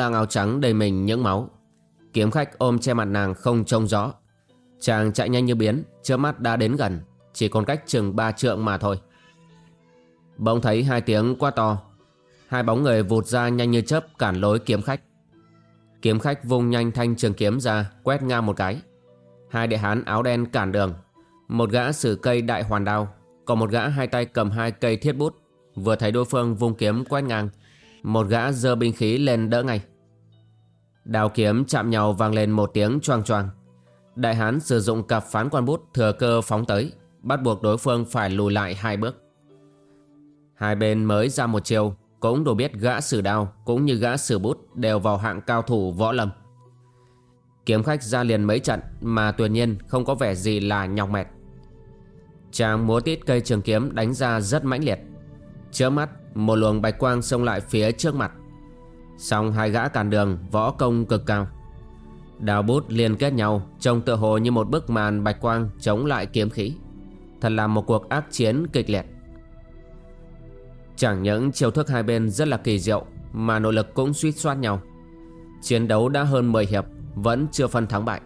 Lang áo trắng đầy mình những máu. Kiếm khách ôm che mặt nàng không trông rõ. Chàng chạy nhanh như biến Trước mắt đã đến gần, Chỉ còn cách chừng ba trượng mà thôi. Bỗng thấy hai tiếng quá to, Hai bóng người vụt ra nhanh như chớp Cản lối kiếm khách. Kiếm khách vung nhanh thanh trường kiếm ra, Quét ngang một cái. Hai đệ hán áo đen cản đường, Một gã sử cây đại hoàn đao, Còn một gã hai tay cầm hai cây thiết bút. Vừa thấy đối phương vung kiếm quét ngang, một gã giơ binh khí lên đỡ ngay. Đào kiếm chạm nhau vang lên một tiếng choang choang. Đại hán sử dụng cặp phán quan bút thừa cơ phóng tới, Bắt buộc đối phương phải lùi lại hai bước. Hai bên mới ra một chiều, Cũng đủ biết gã sử đao Cũng như gã sử bút Đều vào hạng cao thủ võ lâm. Kiếm khách ra liền mấy trận Mà tuyệt nhiên không có vẻ gì là nhọc mệt Chàng múa tít cây trường kiếm đánh ra rất mãnh liệt. Chớ mắt, một luồng bạch quang xông lại phía trước mặt. Xong hai gã cản đường, võ công cực cao. Đào bút liên kết nhau, Trông tựa hồ như một bức màn bạch quang Chống lại kiếm khí. Thật là một cuộc ác chiến kịch liệt. Chẳng những chiêu thức hai bên rất là kỳ diệu, Mà nội lực cũng suýt soát nhau. Chiến đấu đã hơn 10 hiệp, Vẫn chưa phân thắng bại.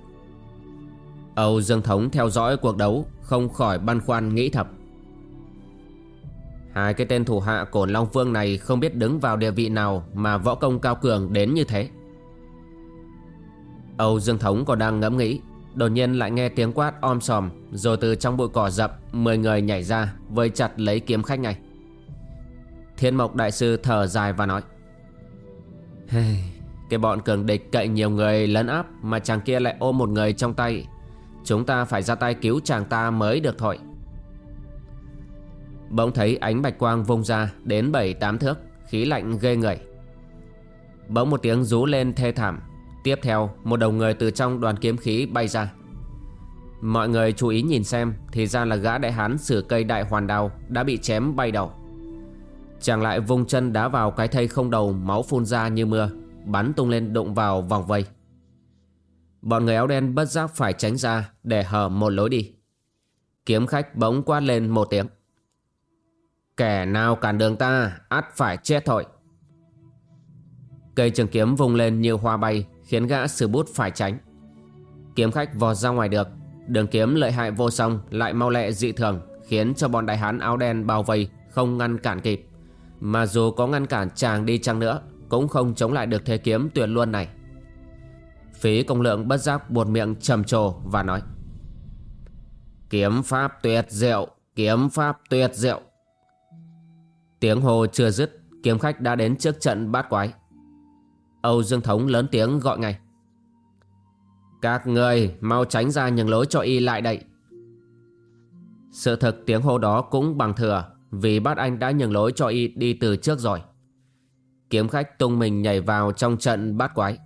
Âu Dương Thống theo dõi cuộc đấu, Không khỏi băn khoăn nghĩ thầm. Hai cái tên thủ hạ của Long Vương này không biết đứng vào địa vị nào mà võ công cao cường đến như thế. Âu Dương Thống còn đang ngẫm nghĩ, đột nhiên lại nghe tiếng quát om sòm, rồi từ trong bụi cỏ rậm, 10 người nhảy ra, vây chặt lấy kiếm khách ngay. Thiên Mộc Đại Sư thở dài và nói, hey, Cái bọn cường địch cậy nhiều người lấn áp mà chàng kia lại ôm một người trong tay. Chúng ta phải ra tay cứu chàng ta mới được thôi. Bỗng thấy ánh bạch quang vung ra, đến bảy, tám thước, Khí lạnh ghê người. Bỗng một tiếng rú lên thê thảm. Tiếp theo, một đầu người từ trong đoàn kiếm khí bay ra. Mọi người chú ý nhìn xem, Thì ra là gã đại hán sửa cây đại hoàn đao Đã bị chém bay đầu. Chàng lại vung chân đá vào cái thây không đầu, Máu phun ra như mưa, Bắn tung lên đụng vào vòng vây. Bọn người áo đen bất giác phải tránh ra Để hở một lối đi. Kiếm khách bỗng quát lên một tiếng. Kẻ nào cản đường ta, ắt phải chết thôi. Cây trường kiếm vung lên như hoa bay, Khiến gã sử bút phải tránh. Kiếm khách vọt ra ngoài được. Đường kiếm lợi hại vô song, Lại mau lẹ dị thường, Khiến cho bọn đại hán áo đen bao vây, Không ngăn cản kịp. Mà dù có ngăn cản chàng đi chăng nữa, Cũng không chống lại được thế kiếm tuyệt luôn này. Phí công lượng bất giác buột miệng trầm trồ và nói, Kiếm pháp tuyệt diệu, Kiếm pháp tuyệt diệu. Tiếng hồ chưa dứt, Kiếm khách đã đến trước trận bát quái. Âu Dương Thống lớn tiếng gọi ngay. Các người mau tránh ra nhường lối cho y lại đây. Sự thực tiếng hô đó cũng bằng thừa, Vì bát anh đã nhường lối cho y đi từ trước rồi. Kiếm khách tung mình nhảy vào trong trận bát quái.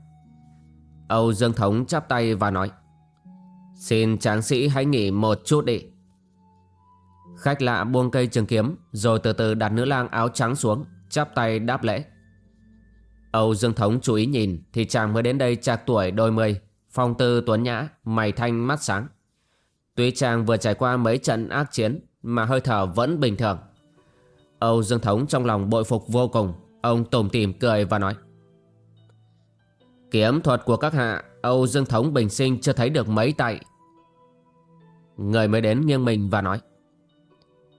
Âu Dương Thống chắp tay và nói, Xin tráng sĩ hãy nghỉ một chút đi. Khách lạ buông cây trường kiếm, Rồi từ từ đặt nữ lang áo trắng xuống, Chắp tay đáp lễ. Âu Dương Thống chú ý nhìn, Thì chàng mới đến đây trạc tuổi đôi mươi, Phong tư tuấn nhã, Mày thanh mắt sáng. Tuy chàng vừa trải qua mấy trận ác chiến, Mà hơi thở vẫn bình thường. Âu Dương Thống trong lòng bội phục vô cùng, Ông tủm tìm cười và nói. Kiếm thuật của các hạ, Âu Dương Thống bình sinh chưa thấy được mấy tay Người mới đến nghiêng mình và nói.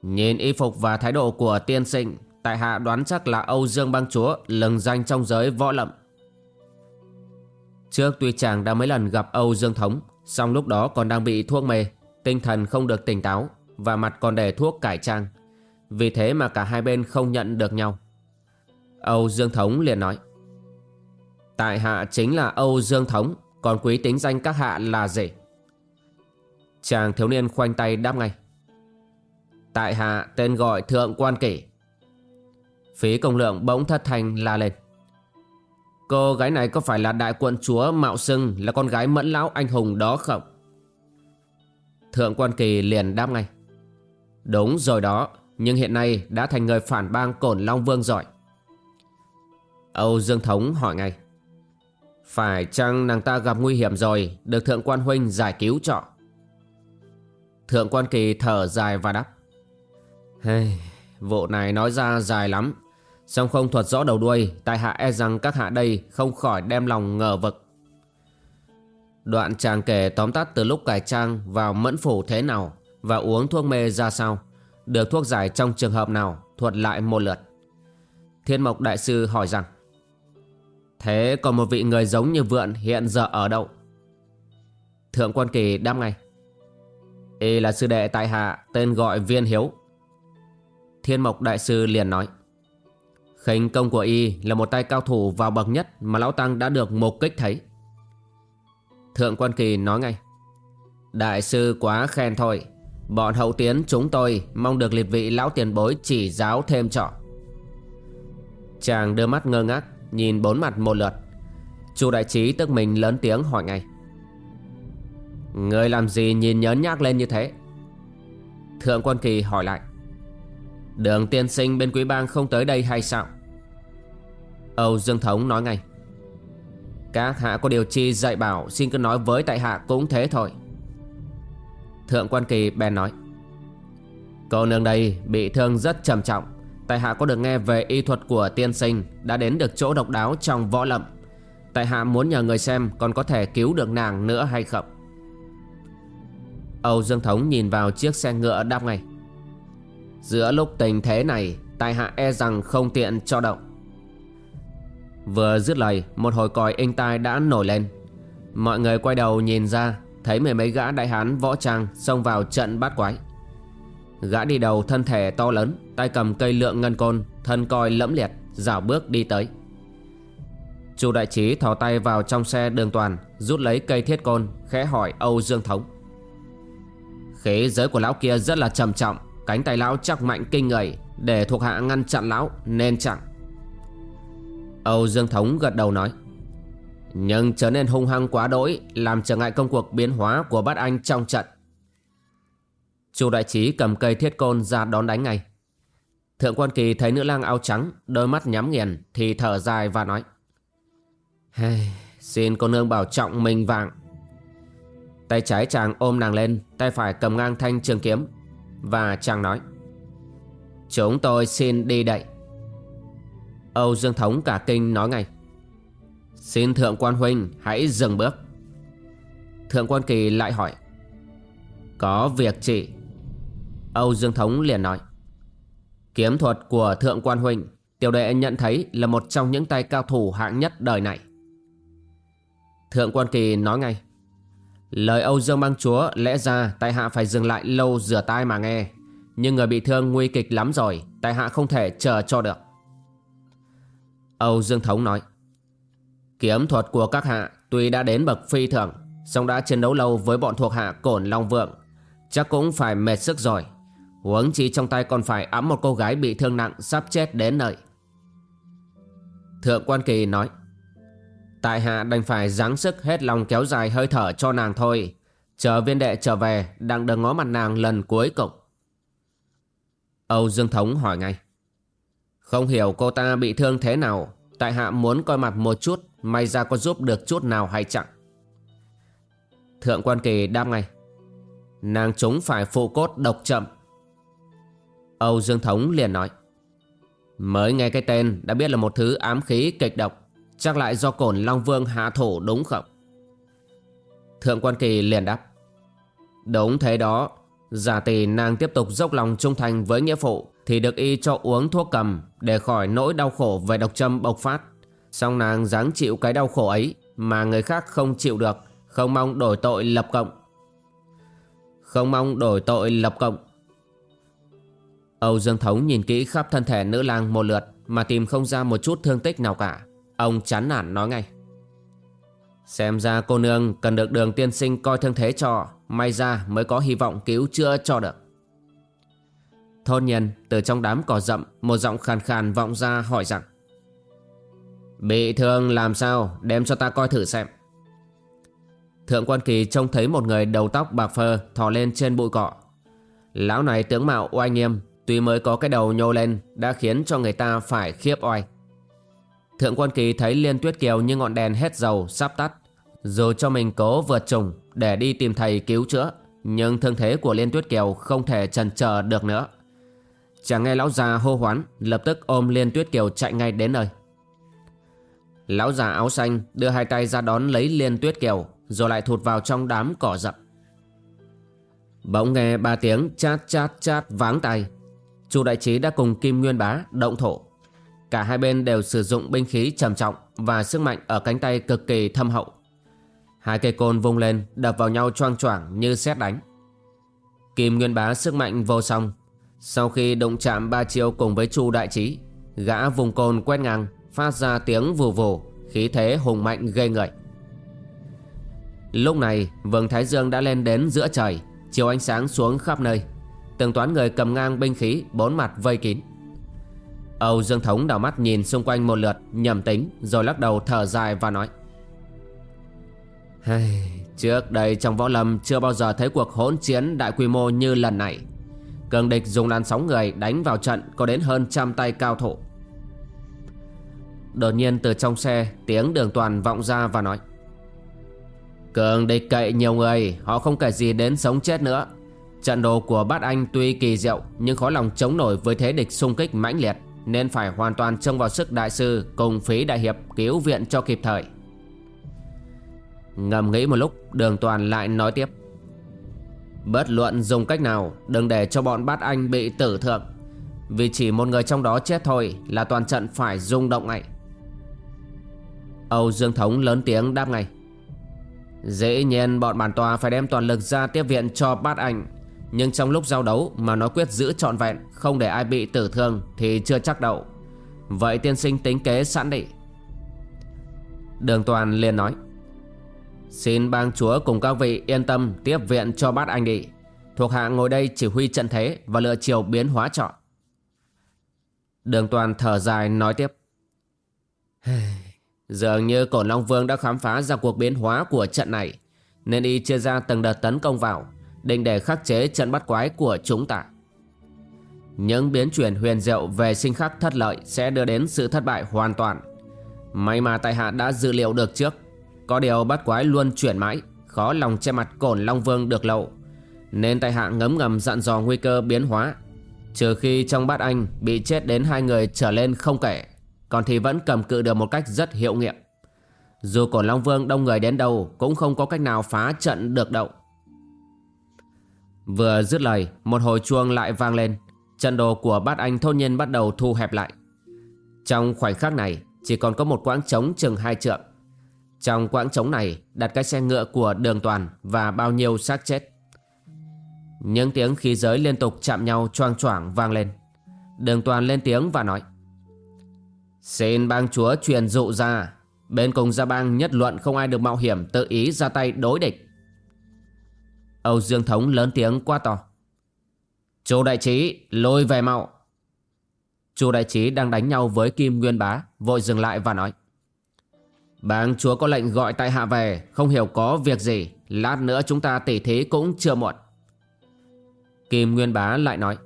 Nhìn y phục và thái độ của tiên sinh, Tại hạ đoán chắc là Âu Dương bang chúa lừng danh trong giới võ lậm Trước tuy chàng đã mấy lần gặp Âu Dương Thống, song lúc đó còn đang bị thuốc mê, Tinh thần không được tỉnh táo Và mặt còn để thuốc cải trang. Vì thế mà cả hai bên không nhận được nhau. Âu Dương Thống liền nói, Tại hạ chính là Âu Dương Thống, Còn quý tính danh các hạ là gì? Chàng thiếu niên khoanh tay đáp ngay Tại hạ tên gọi Thượng Quan Kỷ. Phí công lượng bỗng thất thanh la lên. Cô gái này có phải là đại quận chúa Mạo Sưng Là con gái mẫn lão anh hùng đó không? Thượng Quan Kỳ liền đáp ngay. Đúng rồi đó, Nhưng hiện nay đã thành người phản bang Cổn Long Vương giỏi Âu Dương Thống hỏi ngay. Phải chăng nàng ta gặp nguy hiểm rồi, Được Thượng Quan Huynh giải cứu trọ Thượng Quan Kỳ thở dài và đáp hey, Vụ này nói ra dài lắm Xong không thuật rõ đầu đuôi Tại hạ e rằng các hạ đây Không khỏi đem lòng ngờ vực Đoạn chàng kể tóm tắt từ lúc cải trang vào mẫn phủ thế nào và uống thuốc mê ra sao, được thuốc giải trong trường hợp nào thuật lại một lượt. Thiên Mộc Đại Sư hỏi rằng Thế còn một vị người giống như vượn hiện giờ ở đâu? Thượng quan kỳ đáp ngay Y là sư đệ tại hạ tên gọi Viên Hiếu. Thiên Mộc Đại Sư liền nói. Khánh công của Y là một tay cao thủ vào bậc nhất mà Lão Tăng đã được một kích thấy. Thượng quan kỳ nói ngay. Đại sư quá khen thôi. Bọn hậu tiến chúng tôi Mong được liệt vị lão tiền bối chỉ giáo thêm trọ. Chàng đưa mắt ngơ ngác, Nhìn bốn mặt một lượt. Chu đại trí tức mình lớn tiếng hỏi ngay. Người làm gì nhìn nhớn nhác lên như thế? Thượng quan kỳ hỏi lại. Đường tiên sinh bên quý bang không tới đây hay sao? Âu Dương Thống nói ngay. Các hạ có điều chi dạy bảo, Xin cứ nói với tại hạ cũng thế thôi. Thượng quan kỳ bèn nói. Cô nương đây bị thương rất trầm trọng. Tại hạ có được nghe về y thuật của tiên sinh, Đã đến được chỗ độc đáo trong võ lậm Tại hạ muốn nhờ người xem Còn có thể cứu được nàng nữa hay không? Âu Dương Thống nhìn vào chiếc xe ngựa đáp ngay. Giữa lúc tình thế này Tài hạ e rằng không tiện cho động. Vừa dứt lời, Một hồi còi inh tai đã nổi lên. Mọi người quay đầu nhìn ra, Thấy mười mấy gã đại hán võ trang Xông vào trận bát quái. Gã đi đầu thân thể to lớn, Tay cầm cây lượng ngân côn, Thân coi lẫm liệt, Dạo bước đi tới. Chu đại trí thò tay vào trong xe đường toàn, Rút lấy cây thiết côn, Khẽ hỏi Âu Dương Thống. Khí giới của lão kia rất là trầm trọng Cánh tay lão chắc mạnh kinh người Để thuộc hạ ngăn chặn lão Nên chẳng. Âu Dương Thống gật đầu nói Nhưng trở nên hung hăng quá đỗi Làm trở ngại công cuộc biến hóa của bát anh trong trận. Chu đại trí cầm cây thiết côn ra đón đánh ngay. Thượng quan kỳ thấy nữ lang áo trắng Đôi mắt nhắm nghiền Thì thở dài và nói hey, Xin cô nương bảo trọng mình vàng. Tay trái chàng ôm nàng lên Tay phải cầm ngang thanh trường kiếm. Và chàng nói, Chúng tôi xin đi đậy Âu Dương Thống cả kinh nói ngay, Xin Thượng Quan Huynh hãy dừng bước. Thượng Quan Kỳ lại hỏi, Có việc chị Âu Dương Thống liền nói, Kiếm thuật của Thượng Quan Huynh, Tiểu đệ nhận thấy là một trong những tay cao thủ hạng nhất đời này. Thượng Quan Kỳ nói ngay Lời Âu Dương Bang Chúa lẽ ra tại hạ phải dừng lại lâu rửa tai mà nghe. Nhưng người bị thương nguy kịch lắm rồi, Tại hạ không thể chờ cho được. Âu Dương Thống nói, Kiếm thuật của các hạ tuy đã đến bậc phi thường song đã chiến đấu lâu với bọn thuộc hạ Cổn Long Vượng, Chắc cũng phải mệt sức rồi. Huống chi trong tay còn phải ẵm một cô gái bị thương nặng sắp chết đến nơi. Thượng quan kỳ nói Tại hạ đành phải giáng sức hết lòng kéo dài hơi thở cho nàng thôi. Chờ viên đệ trở về, đang đừng ngó mặt nàng lần cuối cùng. Âu Dương Thống hỏi ngay. Không hiểu cô ta bị thương thế nào. Tại hạ muốn coi mặt một chút, May ra có giúp được chút nào hay chẳng? Thượng quan kỳ đáp ngay. Nàng chúng phải phụ cốt độc chậm. Âu Dương Thống liền nói. Mới nghe cái tên, đã biết là một thứ ám khí kịch độc. Chắc lại do cổn Long Vương hạ thổ đúng không? Thượng quan kỳ liền đáp. Đúng thế đó. Giả tỷ nàng tiếp tục dốc lòng trung thành với nghĩa phụ, Thì được y cho uống thuốc cầm Để khỏi nỗi đau khổ về độc châm bộc phát. Xong nàng dáng chịu cái đau khổ ấy Mà người khác không chịu được, Không mong đổi tội lập cộng. Không mong đổi tội lập cộng. Âu Dương Thống nhìn kỹ khắp thân thể nữ lang một lượt Mà tìm không ra một chút thương tích nào cả. Ông chán nản nói ngay. Xem ra cô nương cần được đường tiên sinh coi thương thế cho, May ra mới có hy vọng cứu chữa cho được. Thôn nhân từ trong đám cỏ rậm, Một giọng khàn khàn vọng ra hỏi rằng, Bị thương làm sao? Đem cho ta coi thử xem. Thượng quan kỳ trông thấy một người đầu tóc bạc phơ Thò lên trên bụi cỏ. Lão này tướng mạo oai nghiêm, Tuy mới có cái đầu nhô lên, Đã khiến cho người ta phải khiếp oai. Thượng quan kỳ thấy Liên Tuyết Kiều như ngọn đèn hết dầu, sắp tắt. Dù cho mình cố vượt trùng để đi tìm thầy cứu chữa, Nhưng thương thế của Liên Tuyết Kiều không thể trần chờ được nữa. Chẳng nghe lão già hô hoán, Lập tức ôm Liên Tuyết Kiều chạy ngay đến nơi. Lão già áo xanh đưa hai tay ra đón lấy Liên Tuyết Kiều, Rồi lại thụt vào trong đám cỏ rậm. Bỗng nghe ba tiếng chát chát chát váng tay Chu đại trí đã cùng Kim Nguyên Bá động thổ. Cả hai bên đều sử dụng binh khí trầm trọng Và sức mạnh ở cánh tay cực kỳ thâm hậu. Hai cây côn vung lên, đập vào nhau choang choảng như xét đánh. Kim Nguyên Bá sức mạnh vô song. Sau khi đụng chạm ba chiêu cùng với Chu Đại Trí Gã vùng côn quét ngang, Phát ra tiếng vù vù, Khí thế hùng mạnh gây người Lúc này vương Thái Dương đã lên đến giữa trời Chiều ánh sáng xuống khắp nơi. Từng toán người cầm ngang binh khí, Bốn mặt vây kín. Âu Dương Thống đảo mắt nhìn xung quanh một lượt, Nhầm tính, rồi lắc đầu thở dài và nói. Trước đây trong võ lâm Chưa bao giờ thấy cuộc hỗn chiến đại quy mô như lần này. Cường địch dùng làn sóng người đánh vào trận Có đến hơn trăm tay cao thủ. Đột nhiên từ trong xe, Tiếng đường toàn vọng ra và nói. Cường địch cậy nhiều người, Họ không kể gì đến sống chết nữa. Trận đồ của bát anh tuy kỳ diệu, Nhưng khó lòng chống nổi với thế địch xung kích mãnh liệt. Nên phải hoàn toàn trông vào sức đại sư Cùng phí đại hiệp cứu viện cho kịp thời. Ngầm nghĩ một lúc, Đường toàn lại nói tiếp. Bất luận dùng cách nào, Đừng để cho bọn bát anh bị tử thượng. Vì chỉ một người trong đó chết thôi Là toàn trận phải rung động ngay. Âu Dương Thống lớn tiếng đáp ngay. Dĩ nhiên bọn bản tòa phải đem toàn lực ra tiếp viện cho bát anh. Nhưng trong lúc giao đấu mà nó quyết giữ trọn vẹn, Không để ai bị tử thương thì chưa chắc đậu Vậy tiên sinh tính kế sẵn đi. Đường toàn liền nói, Xin bang chúa cùng các vị yên tâm tiếp viện cho bát anh đi. Thuộc hạ ngồi đây chỉ huy trận thế và lựa chiều biến hóa chọn Đường toàn thở dài nói tiếp Dường như Cổn Long Vương đã khám phá ra cuộc biến hóa của trận này, Nên y chia ra từng đợt tấn công vào. Định để khắc chế trận bắt quái của chúng ta. Những biến chuyển huyền diệu về sinh khắc thất lợi Sẽ đưa đến sự thất bại hoàn toàn. May mà tại hạ đã dự liệu được trước. Có điều bắt quái luôn chuyển mãi, Khó lòng che mặt Cổn Long Vương được lậu. Nên tại hạ ngấm ngầm dặn dò nguy cơ biến hóa. Trừ khi trong bát anh bị chết đến hai người trở lên không kể, còn thì vẫn cầm cự được một cách rất hiệu nghiệm. Dù cổn Long Vương đông người đến đâu Cũng không có cách nào phá trận được đậu. Vừa dứt lời, Một hồi chuông lại vang lên. Trận đồ của bát anh thôn nhân bắt đầu thu hẹp lại. Trong khoảnh khắc này, Chỉ còn có một quãng trống chừng hai trượng. Trong quãng trống này, Đặt cái xe ngựa của đường toàn Và bao nhiêu xác chết. Những tiếng khí giới liên tục chạm nhau choang choảng vang lên. Đường toàn lên tiếng và nói, Xin bang chúa truyền dụ ra. Bên cùng gia bang nhất luận không ai được mạo hiểm tự ý ra tay đối địch. Âu Dương Thống lớn tiếng quá to. Chu đại trí, lôi về mạo Chu đại trí đang đánh nhau với Kim Nguyên Bá, Vội dừng lại và nói. Bàng chúa có lệnh gọi tại hạ về, Không hiểu có việc gì. Lát nữa chúng ta tỉ thí cũng chưa muộn. Kim Nguyên Bá lại nói.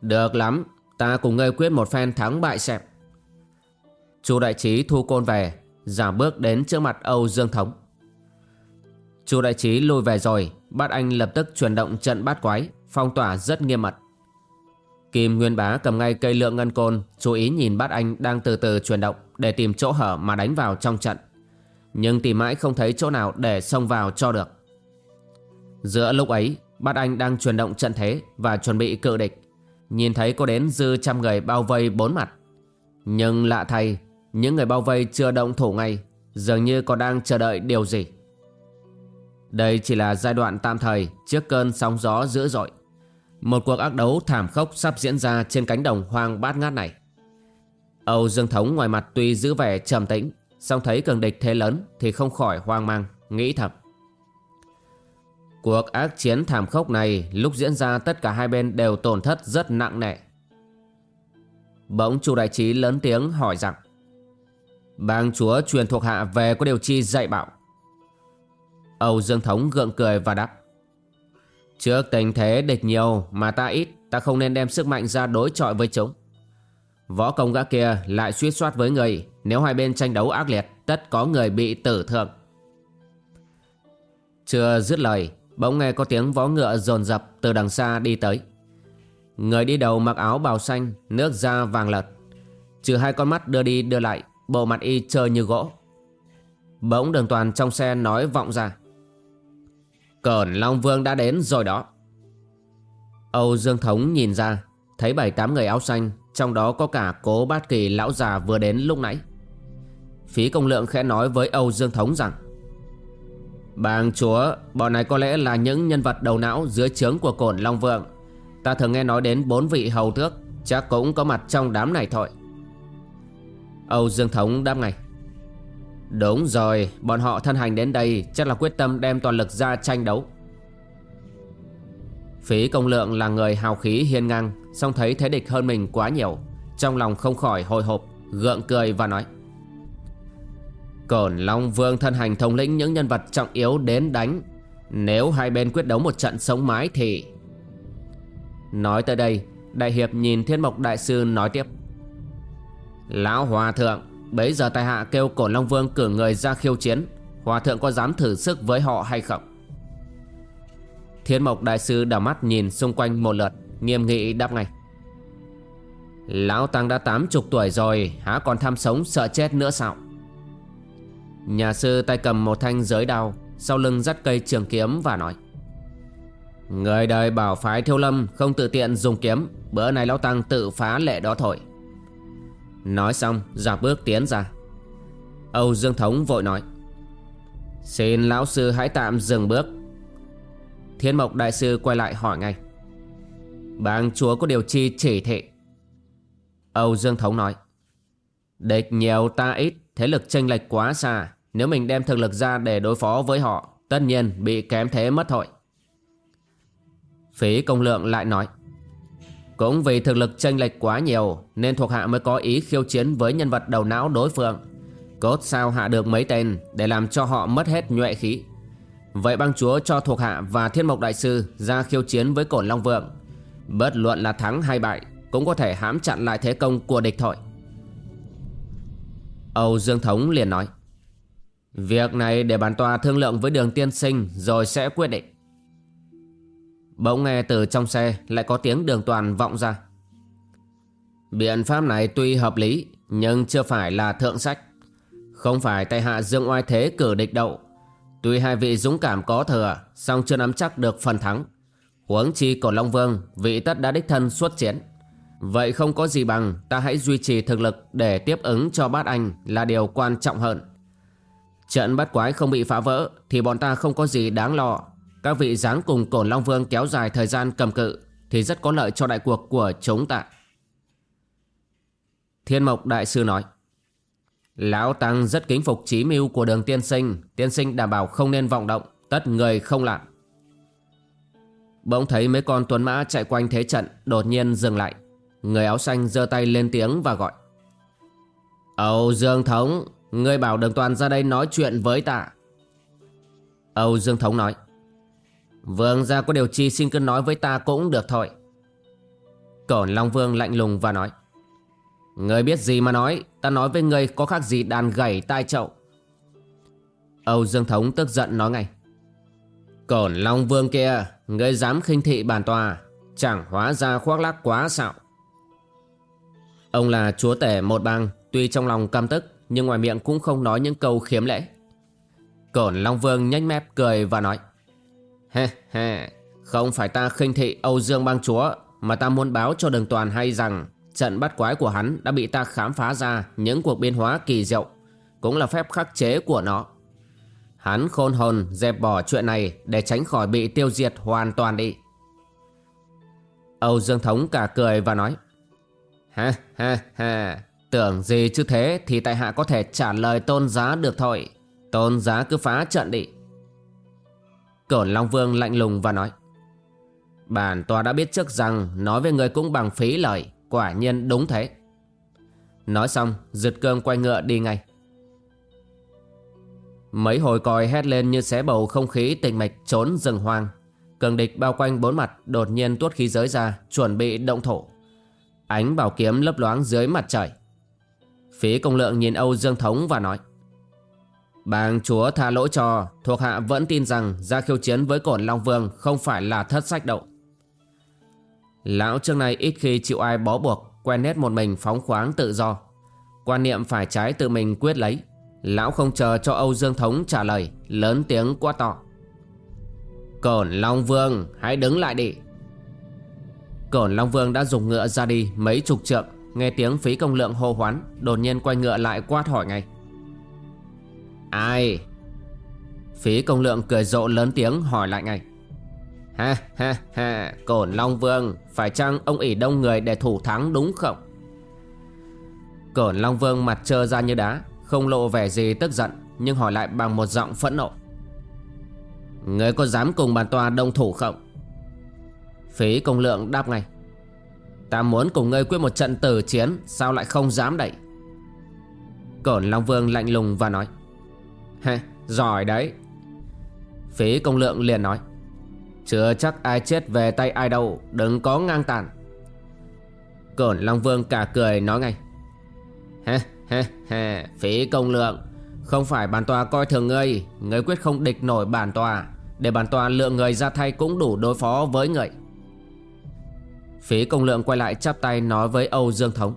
Được lắm, Ta cùng ngươi quyết một phen thắng bại xem. Chu đại trí thu côn về, Giảm bước đến trước mặt Âu Dương Thống. Chu đại trí lùi về rồi Bát anh lập tức chuyển động trận bát quái, Phong tỏa rất nghiêm mật. Kim Nguyên Bá cầm ngay cây lượng ngân côn, Chú ý nhìn bát anh đang từ từ chuyển động Để tìm chỗ hở mà đánh vào trong trận. Nhưng tìm mãi không thấy chỗ nào để xông vào cho được. Giữa lúc ấy, Bát anh đang chuyển động trận thế Và chuẩn bị cự địch. Nhìn thấy có đến dư trăm người bao vây bốn mặt. Nhưng lạ thay, Những người bao vây chưa động thủ ngay, Dường như còn đang chờ đợi điều gì. Đây chỉ là giai đoạn tạm thời, Trước cơn sóng gió dữ dội. Một cuộc ác đấu thảm khốc sắp diễn ra Trên cánh đồng hoang bát ngát này. Âu Dương Thống ngoài mặt tuy giữ vẻ trầm tĩnh, song thấy cường địch thế lớn Thì không khỏi hoang mang, Nghĩ thầm. Cuộc ác chiến thảm khốc này lúc diễn ra tất cả hai bên đều tổn thất rất nặng nề. Bỗng chu đại trí lớn tiếng hỏi rằng, Bang chúa truyền thuộc hạ về có điều chi dạy bảo? Âu Dương Thống gượng cười và đáp. Trước tình thế địch nhiều mà ta ít, Ta không nên đem sức mạnh ra đối chọi với chúng. Võ công gã kia lại suýt soát với người, Nếu hai bên tranh đấu ác liệt, Tất có người bị tử thương. Chưa dứt lời, Bỗng nghe có tiếng vó ngựa dồn dập từ đằng xa đi tới. Người đi đầu mặc áo bào xanh, Nước da vàng lật. Trừ hai con mắt đưa đi đưa lại, Bộ mặt y trơ như gỗ. Bỗng đường toàn trong xe nói vọng ra. Cẩn Long Vương đã đến rồi đó Âu Dương Thống nhìn ra Thấy bảy tám người áo xanh Trong đó có cả cố bát kỳ lão già vừa đến lúc nãy Phí công lượng khẽ nói với Âu Dương Thống rằng Bàng chúa, bọn này có lẽ là những nhân vật đầu não dưới trướng của cổn Long Vương. Ta thường nghe nói đến bốn vị hầu tước, chắc cũng có mặt trong đám này thôi. Âu Dương Thống đáp ngay. Đúng rồi, bọn họ thân hành đến đây chắc là quyết tâm đem toàn lực ra tranh đấu. Phí công lượng là người hào khí hiên ngang, song thấy thế địch hơn mình quá nhiều. Trong lòng không khỏi hồi hộp, gượng cười và nói. Cổn Long Vương thân hành thống lĩnh những nhân vật trọng yếu đến đánh Nếu hai bên quyết đấu một trận sống mái thì Nói tới đây Đại Hiệp nhìn Thiên Mộc Đại Sư nói tiếp Lão Hòa Thượng Bấy giờ tài hạ kêu cổ Long Vương cử người ra khiêu chiến. Hòa Thượng có dám thử sức với họ hay không? Thiên Mộc Đại Sư đảo mắt nhìn xung quanh một lượt, Nghiêm nghị đáp ngay. Lão Tăng đã tám chục tuổi rồi, Há còn tham sống sợ chết nữa sao? Nhà sư tay cầm một thanh giới đao, Sau lưng dắt cây trường kiếm và nói. Người đời bảo phái thiêu lâm Không tự tiện dùng kiếm, Bữa nay lão tăng tự phá lệ đó thôi. Nói xong dạc bước tiến ra. Âu Dương Thống vội nói, Xin lão sư hãy tạm dừng bước. Thiên Mộc Đại Sư quay lại hỏi ngay, Bang chúa có điều chi chỉ thị? Âu Dương Thống nói, Địch nhiều ta ít, Thế lực chênh lệch quá xa. Nếu mình đem thực lực ra để đối phó với họ, Tất nhiên bị kém thế mất thôi. Phí công lượng lại nói cũng vì thực lực chênh lệch quá nhiều, Nên thuộc hạ mới có ý khiêu chiến với nhân vật đầu não đối phương. Cốt sao hạ được mấy tên Để làm cho họ mất hết nhuệ khí. Vậy băng chúa cho thuộc hạ và thiên mộc đại sư Ra khiêu chiến với cổn long vượng. Bất luận là thắng hay bại, Cũng có thể hãm chặn lại thế công của địch thôi Âu Dương Thống liền nói, Việc này để bản tòa thương lượng với đường tiên sinh rồi sẽ quyết định. Bỗng nghe từ trong xe lại có tiếng đường toàn vọng ra. Biện pháp này tuy hợp lý, nhưng chưa phải là thượng sách. Không phải tay hạ dương oai thế cử địch đậu. Tuy hai vị dũng cảm có thừa, song chưa nắm chắc được phần thắng. Huống chi cổ Long Vương, vị tất đã đích thân xuất chiến. Vậy không có gì bằng, ta hãy duy trì thực lực để tiếp ứng cho bát anh là điều quan trọng hơn. Trận bắt quái không bị phá vỡ Thì bọn ta không có gì đáng lo các vị dáng cùng Cổn Long Vương kéo dài thời gian cầm cự Thì rất có lợi cho đại cuộc của chúng ta. Thiên Mộc Đại Sư nói, Lão Tăng rất kính phục trí mưu của đường tiên sinh. Tiên sinh đảm bảo không nên vọng động, Tất người không làm. Bỗng thấy mấy con tuấn mã chạy quanh thế trận, Đột nhiên dừng lại. Người áo xanh giơ tay lên tiếng và gọi, Âu Dương Thống, Ngươi bảo đường toàn ra đây nói chuyện với ta. Âu Dương Thống nói Vương gia có điều chi xin cứ nói với ta cũng được thôi. Cổn Long Vương lạnh lùng và nói người biết gì mà nói, Ta nói với người có khác gì đàn gảy tai chậu Âu Dương Thống tức giận nói ngay, Cổn Long Vương kia người dám khinh thị bản tòa, Chẳng hóa ra khoác lác quá xạo. Ông là chúa tể một bang, Tuy trong lòng căm tức, nhưng ngoài miệng cũng không nói những câu khiếm lễ. Cổn Long Vương nhanh mép cười và nói He he, không phải ta khinh thị Âu Dương bang chúa Mà ta muốn báo cho đường toàn hay rằng Trận bắt quái của hắn đã bị ta khám phá ra Những cuộc biến hóa kỳ diệu Cũng là phép khắc chế của nó. Hắn khôn hồn dẹp bỏ chuyện này Để tránh khỏi bị tiêu diệt hoàn toàn đi. Âu Dương Thống cả cười và nói Ha ha ha Tưởng gì chứ thế Thì tại hạ có thể trả lời tôn giá được thôi. Tôn giá cứ phá trận đi. Cổn Long Vương lạnh lùng và nói, Bản tòa đã biết trước rằng Nói với người cũng bằng phí lời Quả nhiên đúng thế. Nói xong Giật cơm quay ngựa đi ngay. Mấy hồi còi hét lên như xé bầu không khí tịch mạch trốn rừng hoang. Cường địch bao quanh bốn mặt đột nhiên tuốt khí giới ra, Chuẩn bị động thổ Ánh bảo kiếm lấp loáng dưới mặt trời. Phí công lượng nhìn Âu Dương Thống và nói Bàng chúa tha lỗi cho, Thuộc hạ vẫn tin rằng ra khiêu chiến với cổn Long Vương Không phải là thất sách đậu Lão trước này ít khi chịu ai bó buộc, Quen nét một mình phóng khoáng tự do. Quan niệm phải trái tự mình quyết lấy. Lão không chờ cho Âu Dương Thống trả lời, Lớn tiếng quá to. Cổn Long Vương, hãy đứng lại đi. Cổn Long Vương đã dùng ngựa ra đi mấy chục trượng, Nghe tiếng phí công lượng hô hoán, Đột nhiên quay ngựa lại quát hỏi ngay. Ai? Phí công lượng cười rộ lớn tiếng hỏi lại ngay. Ha ha ha, Cổn Long Vương, Phải chăng ông ỉ đông người để thủ thắng đúng không? Cổn Long Vương mặt trơ ra như đá, Không lộ vẻ gì tức giận, Nhưng hỏi lại bằng một giọng phẫn nộ. Người có dám cùng bàn tòa đông thủ không? Phí công lượng đáp ngay. Ta muốn cùng ngươi quyết một trận tử chiến, Sao lại không dám đẩy? Cổn Long Vương lạnh lùng và nói. Hê, giỏi đấy. Phí công lượng liền nói. Chưa chắc ai chết về tay ai đâu Đừng có ngang tàn. Cổn Long Vương cả cười nói ngay. Hê, hê, hê Phí công lượng. Không phải bản tòa coi thường ngươi Ngươi quyết không địch nổi bản tòa. Để bản tòa lượng người ra thay cũng đủ đối phó với người Phí công lượng quay lại chắp tay nói với Âu Dương Thống.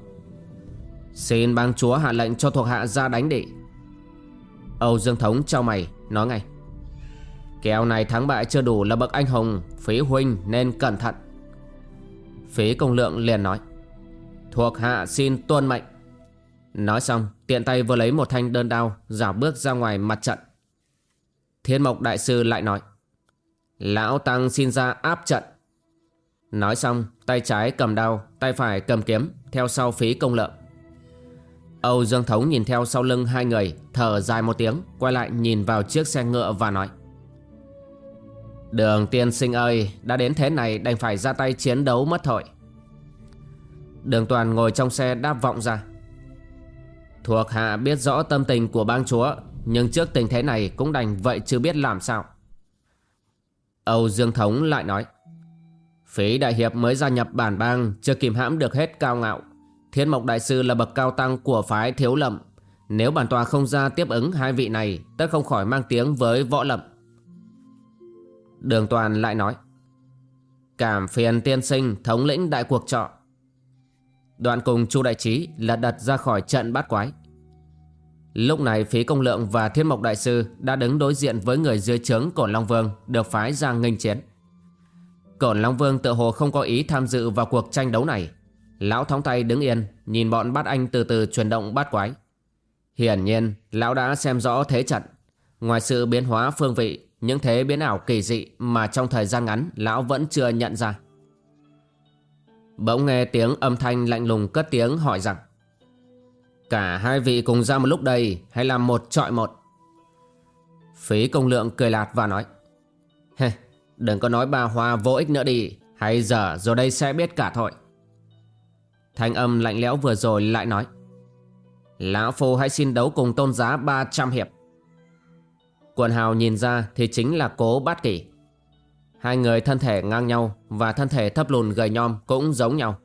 Xin bang chúa hạ lệnh cho thuộc hạ ra đánh địch Âu Dương Thống trao mày, nói ngay. Kéo này thắng bại chưa đủ là bậc anh hùng Phí huynh nên cẩn thận. Phí công lượng liền nói. Thuộc hạ xin tuân mệnh. Nói xong, tiện tay vừa lấy một thanh đơn đao, Giả bước ra ngoài mặt trận. Thiên mộc đại sư lại nói. Lão Tăng xin ra áp trận. Nói xong, tay trái cầm đao, Tay phải cầm kiếm, Theo sau phí công lượng. Âu Dương Thống nhìn theo sau lưng hai người, Thở dài một tiếng, Quay lại nhìn vào chiếc xe ngựa và nói. Đường tiên sinh ơi, Đã đến thế này đành phải ra tay chiến đấu mất thôi. Đường toàn ngồi trong xe đáp vọng ra. Thuộc hạ biết rõ tâm tình của bang chúa, Nhưng trước tình thế này cũng đành vậy chưa biết làm sao. Âu Dương Thống lại nói. Phí đại hiệp mới gia nhập bản bang Chưa kìm hãm được hết cao ngạo. Thiên Mộc Đại Sư là bậc cao tăng của phái thiếu Lâm. Nếu bản tòa không ra tiếp ứng hai vị này, Tất không khỏi mang tiếng với võ lâm. Đường Toàn lại nói, Cảm phiền tiên sinh thống lĩnh đại cuộc trọ Đoạn cùng Chu Đại Trí là đặt ra khỏi trận bát quái Lúc này phí công lượng và thiên mộc đại sư đã đứng đối diện với người dưới trướng Cổn Long Vương được phái ra nghênh chiến. Cổn Long Vương tự hồ không có ý tham dự vào cuộc tranh đấu này Lão thóng tay đứng yên Nhìn bọn bát anh từ từ chuyển động bát quái. Hiển nhiên Lão đã xem rõ thế trận. Ngoài sự biến hóa phương vị Những thế biến ảo kỳ dị Mà trong thời gian ngắn Lão vẫn chưa nhận ra. Bỗng nghe tiếng âm thanh lạnh lùng cất tiếng hỏi rằng Cả hai vị cùng ra một lúc đây Hay là một trọi một? Phí công lượng cười lạt và nói Hê, Đừng có nói bà hoa vô ích nữa đi Hay giờ rồi đây sẽ biết cả thôi. Thanh âm lạnh lẽo vừa rồi lại nói, Lão Phu hãy xin đấu cùng tôn giá 300 hiệp. Quần hào nhìn ra thì chính là cố bát kỷ. Hai người thân thể ngang nhau Và thân thể thấp lùn gầy nhom cũng giống nhau.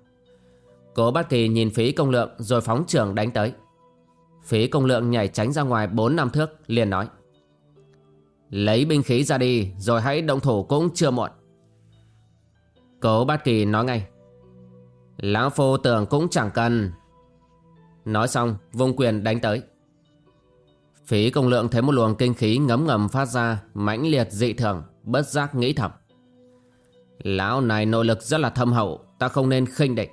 Cố bát kỳ nhìn phí công lượng Rồi phóng trưởng đánh tới. Phí công lượng nhảy tránh ra ngoài 4 năm thước, liền nói, Lấy binh khí ra đi, Rồi hãy động thủ cũng chưa muộn. Cố bát kỳ nói ngay Lão phu tưởng cũng chẳng cần. Nói xong vung quyền đánh tới. Phí công lượng thấy một luồng kinh khí ngấm ngầm phát ra, mãnh liệt dị thường, Bất giác nghĩ thầm. Lão này nội lực rất là thâm hậu, Ta không nên khinh địch.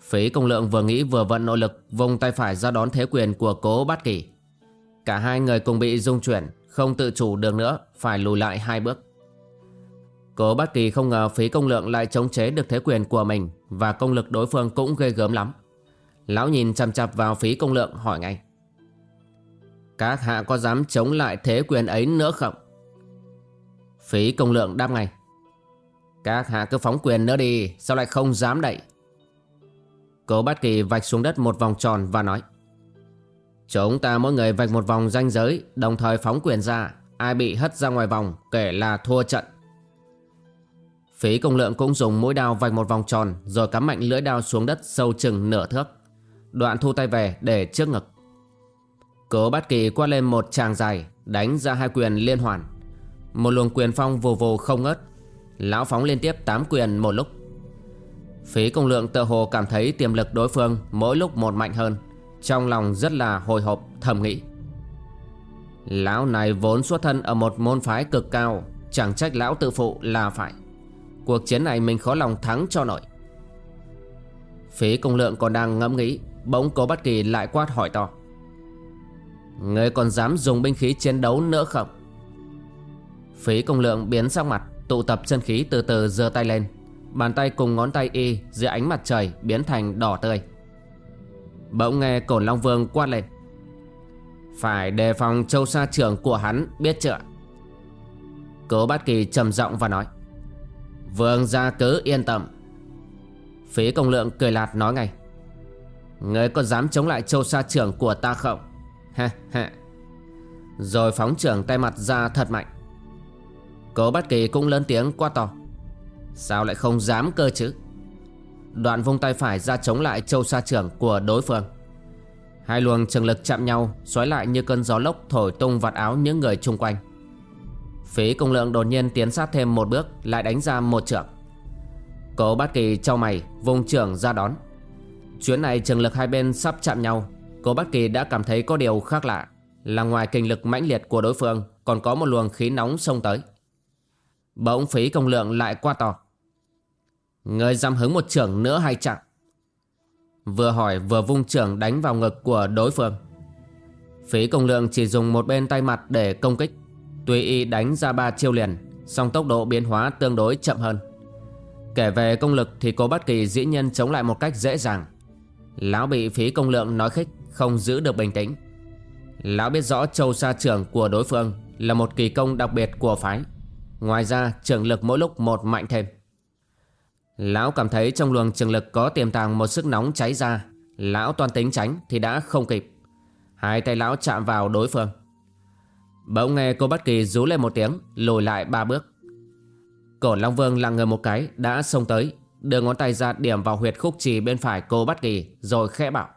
Phí công lượng vừa nghĩ vừa vận nội lực Vùng tay phải ra đón thế quyền của cố bát kỳ. Cả hai người cùng bị dung chuyển, Không tự chủ được nữa, Phải lùi lại hai bước. Cố bát kỳ không ngờ phí công lượng lại chống chế được thế quyền của mình Và công lực đối phương cũng ghê gớm lắm. Lão nhìn chằm chặp vào phí công lượng, hỏi ngay. Các hạ có dám chống lại thế quyền ấy nữa không? Phí công lượng đáp ngay. Các hạ cứ phóng quyền nữa đi, Sao lại không dám đậy? Cố bát kỳ vạch xuống đất một vòng tròn và nói. Chúng ta mỗi người vạch một vòng ranh giới, Đồng thời phóng quyền ra, Ai bị hất ra ngoài vòng kể là thua trận. Phí công lượng cũng dùng mũi đao vạch một vòng tròn, Rồi cắm mạnh lưỡi đao xuống đất sâu chừng nửa thước. Đoạn thu tay về để trước ngực. Cố bát kỳ quát lên một tràng dài, Đánh ra hai quyền liên hoàn. Một luồng quyền phong vù vù không ngớt. Lão phóng liên tiếp tám quyền một lúc. Phí công lượng tự hồ cảm thấy tiềm lực đối phương Mỗi lúc một mạnh hơn. Trong lòng rất là hồi hộp, thầm nghĩ. Lão này vốn xuất thân ở một môn phái cực cao, Chẳng trách lão tự phụ là phải. Cuộc chiến này mình khó lòng thắng cho nổi. Phí công lượng còn đang ngẫm nghĩ, Bỗng cố bất kỳ lại quát hỏi to. Người còn dám dùng binh khí chiến đấu nữa không? Phí công lượng biến sắc mặt, Tụ tập chân khí từ từ giơ tay lên. Bàn tay cùng ngón tay y dưới ánh mặt trời biến thành đỏ tươi. Bỗng nghe cổn Long Vương quát lên. Phải đề phòng châu sa trưởng của hắn, biết chưa? Cố bát kỳ trầm giọng và nói. Vương gia cứ yên tâm. Phí công lượng cười lạt nói ngay. Người có dám chống lại châu sa trưởng của ta không? Ha ha Rồi phóng trưởng tay mặt ra thật mạnh. Cố bất kỳ cũng lớn tiếng quá to. Sao lại không dám cơ chứ? Đoạn vung tay phải ra chống lại châu sa trưởng của đối phương. Hai luồng trường lực chạm nhau, Xoáy lại như cơn gió lốc thổi tung vạt áo những người chung quanh. Phí công lượng đột nhiên tiến sát thêm một bước, Lại đánh ra một trưởng Cố bát kỳ trao mày Vùng trưởng ra đón. Chuyến này trường lực hai bên sắp chạm nhau. Cố bát kỳ đã cảm thấy có điều khác lạ, Là ngoài kinh lực mãnh liệt của đối phương, Còn có một luồng khí nóng xông tới. Bỗng phí công lượng lại qua to. Người dám hứng một trưởng nữa hay chẳng Vừa hỏi vừa vung trưởng đánh vào ngực của đối phương. Phí công lượng chỉ dùng một bên tay mặt để công kích. Tuy y đánh ra ba chiêu liền, song tốc độ biến hóa tương đối chậm hơn. Kể về công lực thì cố bất kỳ dĩ nhiên chống lại một cách dễ dàng. Lão bị phí công lượng nói khích, Không giữ được bình tĩnh. Lão biết rõ châu sa trưởng của đối phương Là một kỳ công đặc biệt của phái. Ngoài ra, trường lực mỗi lúc một mạnh thêm. Lão cảm thấy trong luồng trường lực có tiềm tàng một sức nóng cháy ra. Lão toàn tính tránh thì đã không kịp. Hai tay lão chạm vào đối phương. Bỗng nghe cô bất kỳ rú lên một tiếng Lùi lại ba bước. Cổn Long Vương lặng người một cái Đã xông tới Đưa ngón tay ra điểm vào huyệt khúc trì bên phải cô bất kỳ Rồi khẽ bảo.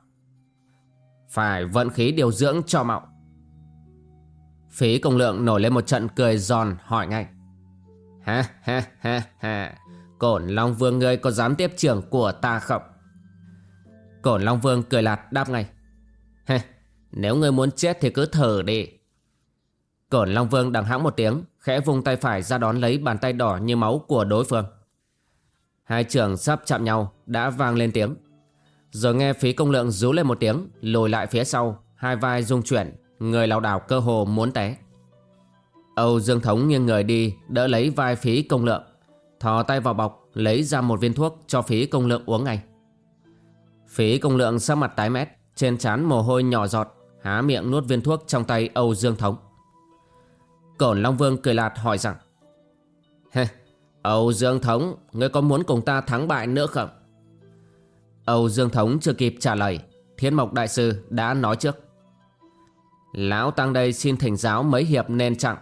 Phải vận khí điều dưỡng cho mạo. Phí công lượng nổi lên một trận cười giòn hỏi ngay. Ha ha ha ha. Cổn Long Vương ngươi có dám tiếp trưởng của ta không? Cổn Long Vương cười lạt đáp ngay. Heh, Nếu ngươi muốn chết thì cứ thử đi. Cổn Long Vương đằng hãng một tiếng, Khẽ vung tay phải ra đón lấy bàn tay đỏ như máu của đối phương. Hai trường sắp chạm nhau, Đã vang lên tiếng. Rồi nghe phí công lượng rú lên một tiếng, Lùi lại phía sau, Hai vai rung chuyển, Người lảo đảo cơ hồ muốn té. Âu Dương Thống nghiêng người đi, Đỡ lấy vai phí công lượng. Thò tay vào bọc, Lấy ra một viên thuốc cho phí công lượng uống ngay. Phí công lượng sắc mặt tái mét, Trên trán mồ hôi nhỏ giọt, Há miệng nuốt viên thuốc trong tay Âu Dương Thống. Cổn Long Vương cười lạt hỏi rằng Hê, Âu Dương Thống Ngươi có muốn cùng ta thắng bại nữa không? Âu Dương Thống chưa kịp trả lời Thiên Mộc Đại Sư đã nói trước Lão Tăng đây xin thỉnh giáo mấy hiệp nên chặn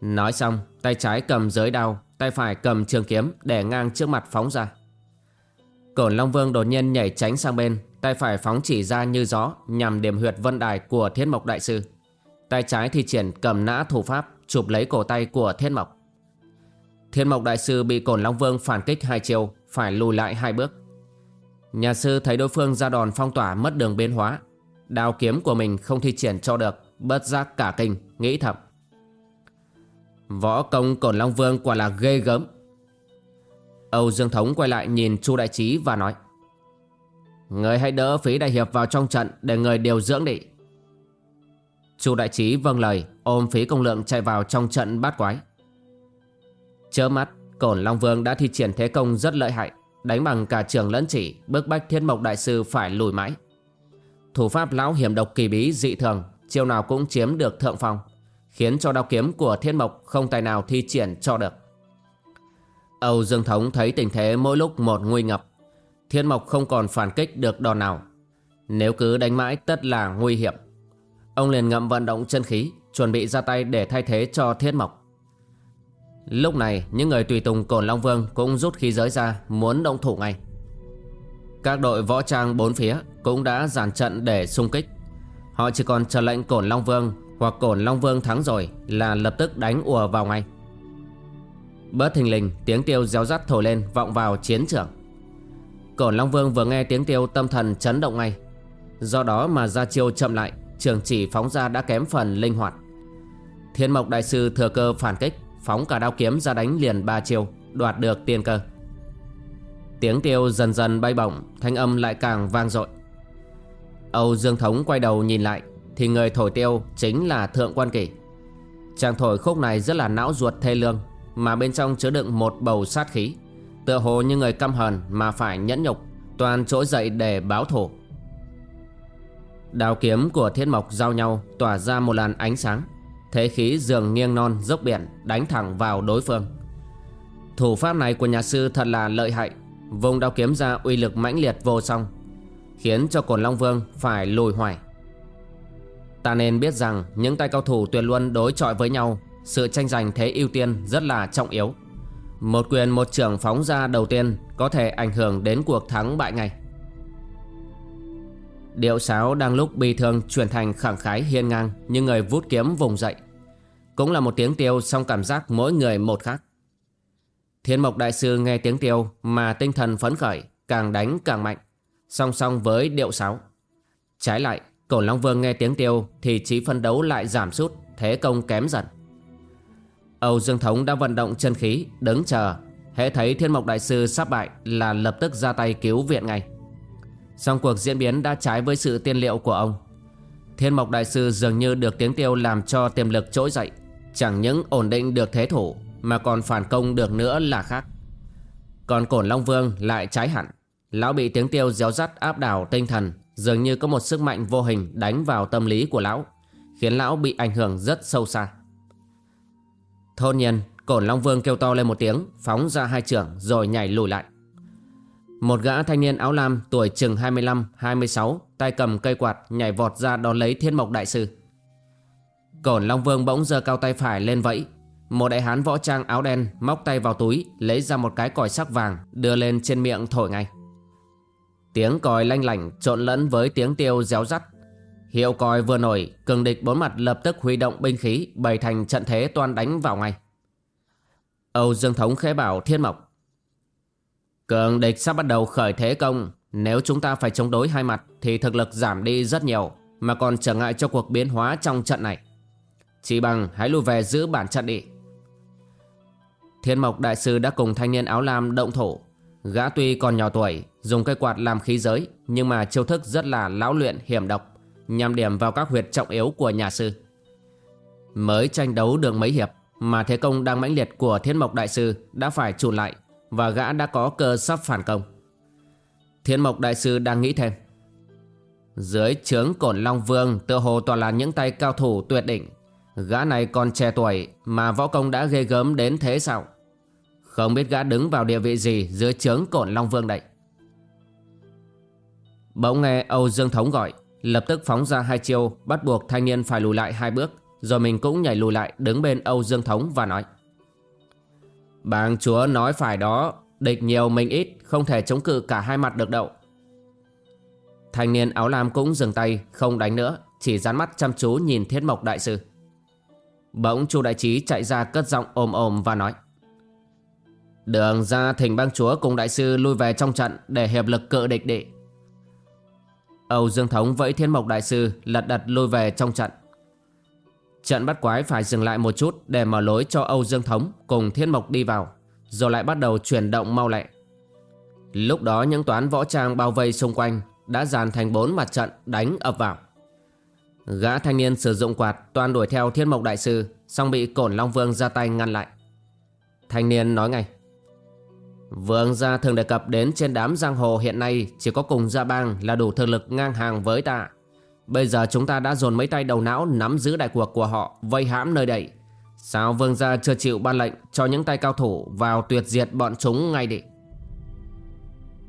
Nói xong Tay trái cầm giới đao Tay phải cầm trường kiếm để ngang trước mặt phóng ra. Cổn Long Vương đột nhiên nhảy tránh sang bên Tay phải phóng chỉ ra như gió Nhằm điểm huyệt vân đài của Thiên Mộc Đại Sư. Tay trái thì triển cầm nã thủ pháp, Chụp lấy cổ tay của Thiên Mộc. Thiên Mộc Đại Sư bị Cổn Long Vương phản kích hai chiều, Phải lùi lại hai bước. Nhà sư thấy đối phương ra đòn phong tỏa mất đường biến hóa, Đao kiếm của mình không thi triển cho được, Bất giác cả kinh, Nghĩ thầm. Võ công Cổn Long Vương quả là ghê gớm. Âu Dương Thống quay lại nhìn Chu Đại Trí và nói, Người hãy đỡ phí đại hiệp vào trong trận Để người điều dưỡng đi. Chu Đại Trí vâng lời, Ôm phí công lượng chạy vào trong trận bát quái. Chớ mắt, Cổn Long Vương đã thi triển thế công rất lợi hại, Đánh bằng cả trường lẫn chỉ, Bức bách thiên mộc đại sư phải lùi mãi. Thủ pháp lão hiểm độc kỳ bí dị thường, Chiêu nào cũng chiếm được thượng phong, Khiến cho đao kiếm của thiên mộc Không tài nào thi triển cho được. Âu Dương Thống thấy tình thế mỗi lúc một nguy ngập Thiên mộc không còn phản kích được đòn nào. Nếu cứ đánh mãi tất là nguy hiểm. Ông liền ngậm vận động chân khí Chuẩn bị ra tay để thay thế cho thiết mộc Lúc này những người tùy tùng Cổn Long Vương cũng rút khí giới ra muốn động thủ ngay. Các đội võ trang bốn phía cũng đã dàn trận để xung kích. Họ chỉ còn chờ lệnh Cổn Long Vương hoặc Cổn Long Vương thắng rồi là lập tức đánh ùa vào ngay. Bớt thình lình tiếng tiêu réo rắt thổi lên vọng vào chiến trường. Cổn Long Vương vừa nghe tiếng tiêu tâm thần chấn động ngay. Do đó mà ra chiêu chậm lại, trường chỉ phóng ra đã kém phần linh hoạt. Thiên Mộc Đại Sư thừa cơ phản kích, Phóng cả đao kiếm ra đánh liền ba chiêu, Đoạt được tiên cơ. Tiếng tiêu dần dần bay bổng, Thanh âm lại càng vang dội. Âu Dương Thống quay đầu nhìn lại, Thì người thổi tiêu chính là Thượng Quan Kỳ Chàng thổi khúc này rất là não ruột thê lương, Mà bên trong chứa đựng một bầu sát khí, Tựa hồ như người căm hờn mà phải nhẫn nhục, Toàn trỗi dậy để báo thù. Đao kiếm của thiết mộc giao nhau Tỏa ra một làn ánh sáng. Thế khí dường nghiêng non dốc biển Đánh thẳng vào đối phương. Thủ pháp này của nhà sư thật là lợi hại. Vùng đao kiếm ra uy lực mãnh liệt vô song, Khiến cho cổn Long Vương phải lùi hoài. Ta nên biết rằng những tay cao thủ tuyệt luân đối chọi với nhau, Sự tranh giành thế ưu tiên rất là trọng yếu. Một quyền một trưởng phóng ra đầu tiên Có thể ảnh hưởng đến cuộc thắng bại ngay. Điệu sáo đang lúc bi thương chuyển thành khẳng khái hiên ngang Như người vút kiếm vùng dậy. Cũng là một tiếng tiêu, song cảm giác mỗi người một khác. Thiên mộc đại sư nghe tiếng tiêu mà tinh thần phấn khởi, Càng đánh càng mạnh. Song song với điệu sáo. Trái lại, Cổ Long Vương nghe tiếng tiêu Thì trí phân đấu lại giảm sút, Thế công kém dần. Âu Dương Thống đã vận động chân khí, Đứng chờ. Hễ thấy thiên mộc đại sư sắp bại Là lập tức ra tay cứu viện ngay. Song cuộc diễn biến đã trái với sự tiên liệu của ông. Thiên Mộc Đại Sư dường như được tiếng tiêu làm cho tiềm lực trỗi dậy. Chẳng những ổn định được thế thủ, Mà còn phản công được nữa là khác. Còn Cổn Long Vương lại trái hẳn. Lão bị tiếng tiêu réo rắt áp đảo tinh thần, Dường như có một sức mạnh vô hình đánh vào tâm lý của lão, Khiến lão bị ảnh hưởng rất sâu xa. Thôn nhiên Cổn Long Vương kêu to lên một tiếng, Phóng ra hai trưởng rồi nhảy lùi lại một gã thanh niên áo lam tuổi chừng 25-26 tay cầm cây quạt nhảy vọt ra đón lấy thiên mộc đại sư. Cổn Long Vương bỗng giơ cao tay phải lên vẫy. Một đại hán võ trang áo đen móc tay vào túi lấy ra một cái còi sắc vàng đưa lên trên miệng thổi ngay. Tiếng còi lanh lảnh trộn lẫn với tiếng tiêu réo rắt. Hiệu còi vừa nổi, cường địch bốn mặt lập tức huy động binh khí bày thành trận thế toan đánh vào ngay. Âu Dương Thống khẽ bảo Thiên Mộc Cường địch sắp bắt đầu khởi thế công. Nếu chúng ta phải chống đối hai mặt, Thì thực lực giảm đi rất nhiều, Mà còn trở ngại cho cuộc biến hóa trong trận này. Chỉ bằng hãy lùi về giữ bản trận đi. Thiên Mộc Đại Sư đã cùng thanh niên áo lam động thủ Gã tuy còn nhỏ tuổi, Dùng cây quạt làm khí giới, Nhưng mà chiêu thức rất là lão luyện, hiểm độc, Nhằm điểm vào các huyệt trọng yếu của nhà sư. Mới tranh đấu được mấy hiệp, Mà thế công đang mãnh liệt của Thiên Mộc Đại Sư Đã phải trùn lại và gã đã có cơ sắp phản công. Thiên Mộc Đại Sư đang nghĩ thêm. Dưới trướng cổn Long Vương tự hồ toàn là những tay cao thủ tuyệt đỉnh. Gã này còn trẻ tuổi mà võ công đã ghê gớm đến thế sao? Không biết gã đứng vào địa vị gì dưới trướng cổn Long Vương đây. Bỗng nghe Âu Dương Thống gọi, lập tức phóng ra hai chiêu bắt buộc thanh niên phải lùi lại hai bước. Rồi mình cũng nhảy lùi lại đứng bên Âu Dương Thống và nói. Bàng chúa nói phải đó, Địch nhiều mình ít, Không thể chống cự cả hai mặt được đâu. Thanh niên áo lam cũng dừng tay, Không đánh nữa, Chỉ dán mắt chăm chú nhìn thiết mộc đại sư. Bỗng chu đại trí chạy ra cất giọng ồm ồm và nói, Đường ra thỉnh bang chúa cùng đại sư lui về trong trận Để hiệp lực cự địch đệ Âu Dương Thống vẫy thiên mộc đại sư Lật đật lui về trong trận. Trận bắt quái phải dừng lại một chút để mở lối cho Âu Dương Thống cùng Thiên Mộc đi vào, rồi lại bắt đầu chuyển động mau lẹ. Lúc đó những toán võ trang bao vây xung quanh đã dàn thành bốn mặt trận đánh ập vào. Gã thanh niên sử dụng quạt toàn đuổi theo Thiên Mộc Đại Sư, xong bị Cổn Long Vương ra tay ngăn lại. Thanh niên nói ngay. Vương gia thường đề cập đến trên đám giang hồ hiện nay chỉ có cùng gia bang là đủ thực lực ngang hàng với ta. Bây giờ chúng ta đã dồn mấy tay đầu não nắm giữ đại cuộc của họ vây hãm nơi đây. Sao vương gia chưa chịu ban lệnh cho những tay cao thủ vào tuyệt diệt bọn chúng ngay đi?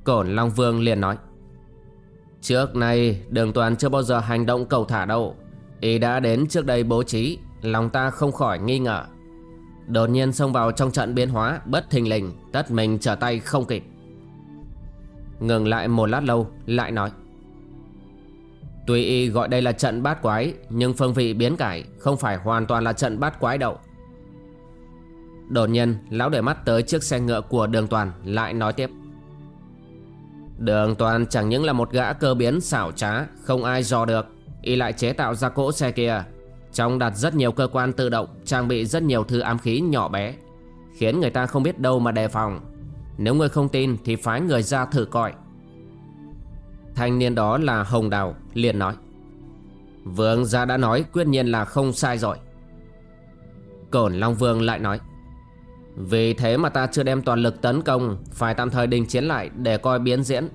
Cổn Long Vương liền nói. Trước nay đường toàn chưa bao giờ hành động cầu thả đâu. Y đã đến trước đây bố trí, lòng ta không khỏi nghi ngờ. Đột nhiên xông vào trong trận biến hóa bất thình lình Tất mình trở tay không kịp Ngừng lại một lát lâu Lại nói Tuy y gọi đây là trận bát quái, Nhưng phương vị biến cải Không phải hoàn toàn là trận bát quái đâu. Đột nhiên, Lão để mắt tới chiếc xe ngựa của đường toàn, Lại nói tiếp. Đường toàn chẳng những là một gã cơ biến xảo trá, Không ai dò được, Y lại chế tạo ra cỗ xe kia. Trong đặt rất nhiều cơ quan tự động, Trang bị rất nhiều thứ ám khí nhỏ bé, Khiến người ta không biết đâu mà đề phòng. Nếu người không tin thì phái người ra thử coi. Thanh niên đó là Hồng Đào, liền nói. Vương gia đã nói quyết nhiên là không sai rồi. Cổn Long Vương lại nói. Vì thế mà ta chưa đem toàn lực tấn công, Phải tạm thời đình chiến lại để coi biến diễn.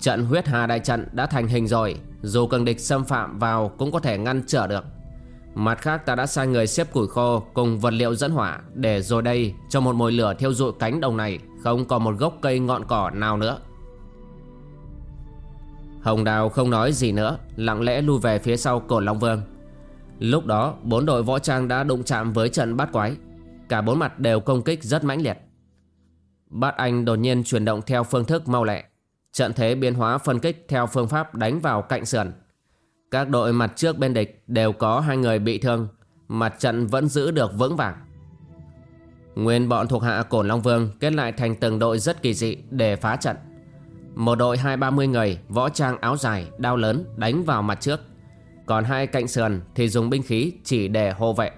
Trận huyết hà đại trận đã thành hình rồi, Dù cường địch xâm phạm vào cũng có thể ngăn trở được. Mặt khác, ta đã sai người xếp củi khô cùng vật liệu dẫn hỏa để rồi đây cho một mồi lửa thiêu dụi cánh đồng này, không còn một gốc cây ngọn cỏ nào nữa. Hồng Đào không nói gì nữa, lặng lẽ lui về phía sau cổ Long Vương. Lúc đó, bốn đội võ trang đã đụng chạm với trận bát quái. Cả bốn mặt đều công kích rất mãnh liệt. Bát Anh đột nhiên chuyển động theo phương thức mau lẹ. Trận thế biến hóa phân kích theo phương pháp đánh vào cạnh sườn các đội mặt trước bên địch đều có hai người bị thương, mặt trận vẫn giữ được vững vàng. Nguyên bọn thuộc hạ Cổn Long Vương kết lại thành từng đội rất kỳ dị để phá trận. Một đội hai ba mươi người võ trang áo dài, đao lớn đánh vào mặt trước. Còn hai cạnh sườn thì dùng binh khí chỉ để hộ vệ.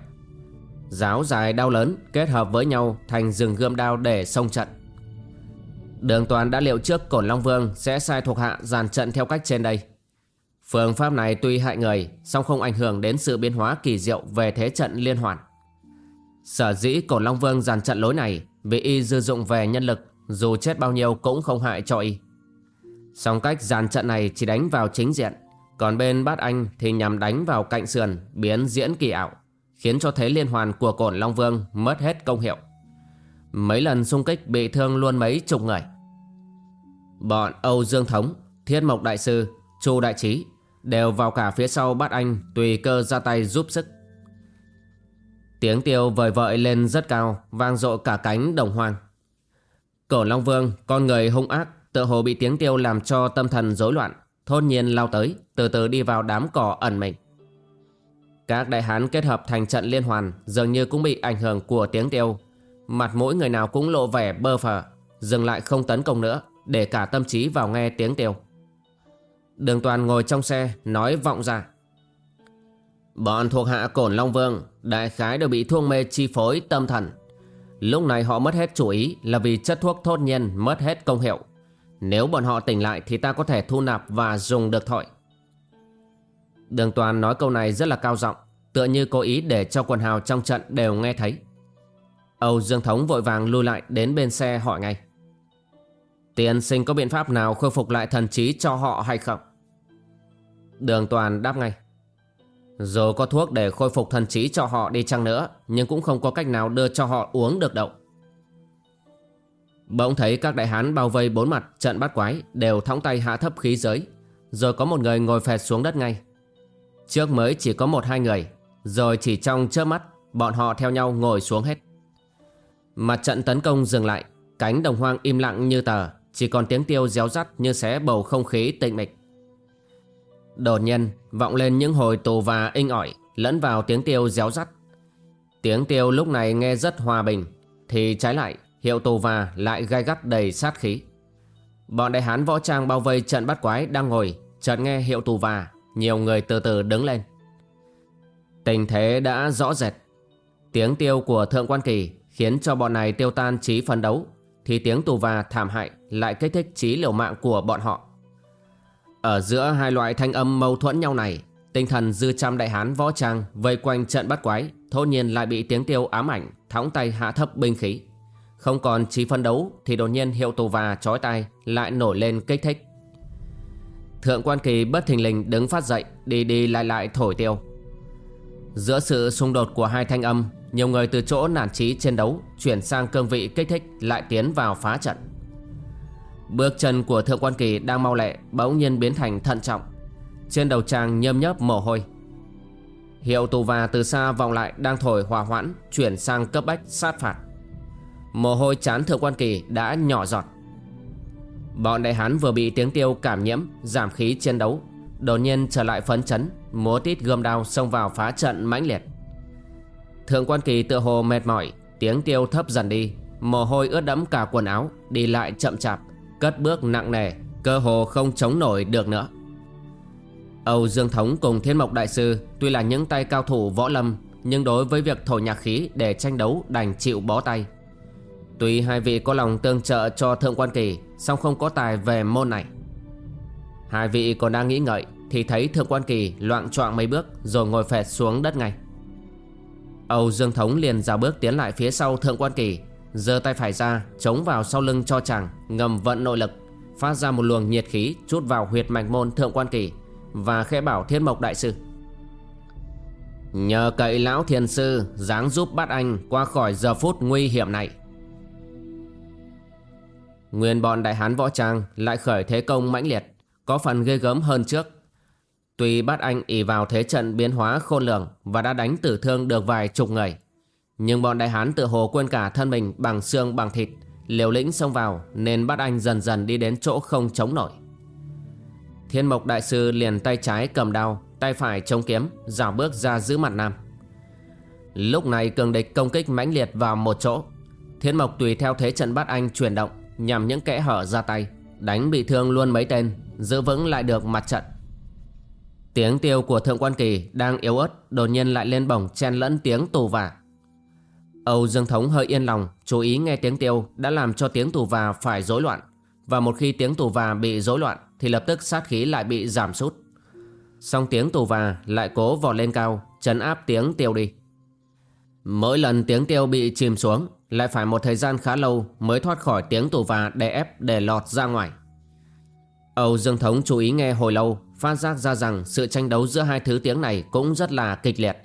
Giáo dài đao lớn kết hợp với nhau thành rừng gươm đao để xông trận. Đường toàn đã liệu trước Cổn Long Vương sẽ sai thuộc hạ dàn trận theo cách trên đây. Phương pháp này tuy hại người, song không ảnh hưởng đến sự biến hóa kỳ diệu về thế trận liên hoàn. Sở dĩ Cổn Long Vương dàn trận lối này vì y dư dụng về nhân lực, dù chết bao nhiêu cũng không hại cho y. Song cách dàn trận này chỉ đánh vào chính diện, còn bên bát anh thì nhằm đánh vào cạnh sườn, biến diễn kỳ ảo, khiến cho thế liên hoàn của cổn Long Vương mất hết công hiệu. Mấy lần xung kích bị thương luôn mấy chục người. Bọn Âu Dương Thống, Thiên Mộc Đại Sư, Chu Đại Trí đều vào cả phía sau bát anh tùy cơ ra tay giúp sức. Tiếng tiêu vời vợi lên rất cao, vang dội cả cánh đồng hoang. Cổ Long Vương, con người hung ác, tự hồ bị tiếng tiêu làm cho tâm thần rối loạn, thôn nhiên lao tới, từ từ đi vào đám cỏ ẩn mình. Các đại hán kết hợp thành trận liên hoàn dường như cũng bị ảnh hưởng của tiếng tiêu. Mặt mỗi người nào cũng lộ vẻ bơ phờ, dừng lại không tấn công nữa, để cả tâm trí vào nghe tiếng tiêu. Đường toàn ngồi trong xe nói vọng ra Bọn thuộc hạ cổn Long Vương Đại khái đều bị thuốc mê chi phối tâm thần Lúc này họ mất hết chủ ý Là vì chất thuốc thốt nhiên mất hết công hiệu nếu bọn họ tỉnh lại Thì ta có thể thu nạp và dùng được thôi Đường toàn nói câu này rất là cao giọng Tựa như cố ý để cho quần hào trong trận đều nghe thấy Âu Dương Thống vội vàng lui lại đến bên xe hỏi ngay Tiên sinh có biện pháp nào khôi phục lại thần trí cho họ hay không? Đường toàn đáp ngay. Dù có thuốc để khôi phục thần trí cho họ đi chăng nữa, nhưng cũng không có cách nào đưa cho họ uống được đâu. Bỗng thấy các đại hán bao vây bốn mặt trận bắt quái đều thõng tay hạ thấp khí giới, rồi có một người ngồi phẹt xuống đất ngay. Trước mới chỉ có một hai người, rồi chỉ trong chớp mắt, bọn họ theo nhau ngồi xuống hết. Mặt trận tấn công dừng lại, cánh đồng hoang im lặng như tờ, chỉ còn tiếng tiêu réo rắt như xé bầu không khí tịnh mịch Đột nhiên vọng lên những hồi tù và inh ỏi Lẫn vào tiếng tiêu réo rắt Tiếng tiêu lúc này nghe rất hòa bình Thì trái lại hiệu tù và lại gai gắt đầy sát khí. Bọn đại hán võ trang bao vây trận bắt quái đang ngồi, Chợt nghe hiệu tù và, Nhiều người từ từ đứng lên. Tình thế đã rõ rệt. Tiếng tiêu của Thượng Quan Kỳ Khiến cho bọn này tiêu tan trí phấn đấu, Thì tiếng tù và thảm hại Lại kích thích trí liều mạng của bọn họ. Ở giữa hai loại thanh âm mâu thuẫn nhau này, Tinh thần dư trăm đại hán võ trang Vây quanh trận bắt quái, Thốt nhiên lại bị tiếng tiêu ám ảnh Thóng tay hạ thấp binh khí. Không còn trí phân đấu Thì đột nhiên hiệu tù và chói tay Lại nổi lên kích thích. Thượng quan kỳ bất thình lình đứng phát dậy, Đi đi lại lại thổi tiêu. Giữa sự xung đột của hai thanh âm, Nhiều người từ chỗ nản trí chiến đấu Chuyển sang cương vị kích thích Lại tiến vào phá trận. Bước chân của thượng quan kỳ đang mau lẹ, Bỗng nhiên biến thành thận trọng. Trên đầu chàng nhâm nhớp mồ hôi. Hiệu tù và từ xa vòng lại Đang thổi hòa hoãn, Chuyển sang cấp bách sát phạt. Mồ hôi chán thượng quan kỳ đã nhỏ giọt. Bọn đại hán vừa bị tiếng tiêu cảm nhiễm, Giảm khí chiến đấu, Đột nhiên trở lại phấn chấn, Múa tít gươm đao xông vào phá trận mãnh liệt. Thượng quan kỳ tựa hồ mệt mỏi, Tiếng tiêu thấp dần đi, Mồ hôi ướt đẫm cả quần áo, Đi lại chậm chạp, Cất bước nặng nề, Cơ hồ không chống nổi được nữa. Âu Dương Thống cùng Thiên Mộc Đại Sư Tuy là những tay cao thủ võ lâm, Nhưng đối với việc thổi nhạc khí để tranh đấu đành chịu bó tay. Tuy hai vị có lòng tương trợ cho Thượng Quan Kỳ, song không có tài về môn này. Hai vị còn đang nghĩ ngợi, Thì thấy Thượng Quan Kỳ loạn choạng mấy bước Rồi ngồi phẹt xuống đất ngay. Âu Dương Thống liền ra bước tiến lại phía sau Thượng Quan Kỳ, giơ tay phải ra, chống vào sau lưng cho chàng, Ngầm vận nội lực, Phát ra một luồng nhiệt khí chút vào huyệt mạch môn Thượng Quan Kỳ Và khẽ bảo Thiên Mộc Đại Sư. Nhờ cậy lão thiền sư dáng giúp bắt anh qua khỏi giờ phút nguy hiểm này Nguyên bọn đại hán võ trang lại khởi thế công mãnh liệt, có phần ghê gớm hơn trước. Tuy bắt anh ỉ vào thế trận biến hóa khôn lường và đã đánh tử thương được vài chục người, nhưng bọn đại hán tự hồ quên cả thân mình bằng xương bằng thịt, liều lĩnh xông vào nên bắt anh dần dần đi đến chỗ không chống nổi. Thiên mộc đại sư liền tay trái cầm đao, tay phải chống kiếm, dào bước ra giữ mặt nam. Lúc này cường địch công kích mãnh liệt vào một chỗ. Thiên mộc tùy theo thế trận bắt anh chuyển động, Nhằm những kẽ hở ra tay, Đánh bị thương luôn mấy tên, Giữ vững lại được mặt trận. Tiếng tiêu của Thượng Quan Kỳ đang yếu ớt Đột nhiên lại lên bổng chen lẫn tiếng tù vả. Âu Dương Thống hơi yên lòng, Chú ý nghe tiếng tiêu Đã làm cho tiếng tù vả phải rối loạn, Và một khi tiếng tù vả bị rối loạn Thì lập tức sát khí lại bị giảm sút. Xong tiếng tù vả lại cố vọt lên cao, Chấn áp tiếng tiêu đi. Mỗi lần tiếng tiêu bị chìm xuống lại phải một thời gian khá lâu mới thoát khỏi tiếng tù và đè ép để lọt ra ngoài. Âu Dương Thống chú ý nghe hồi lâu, phát giác ra rằng sự tranh đấu giữa hai thứ tiếng này cũng rất là kịch liệt.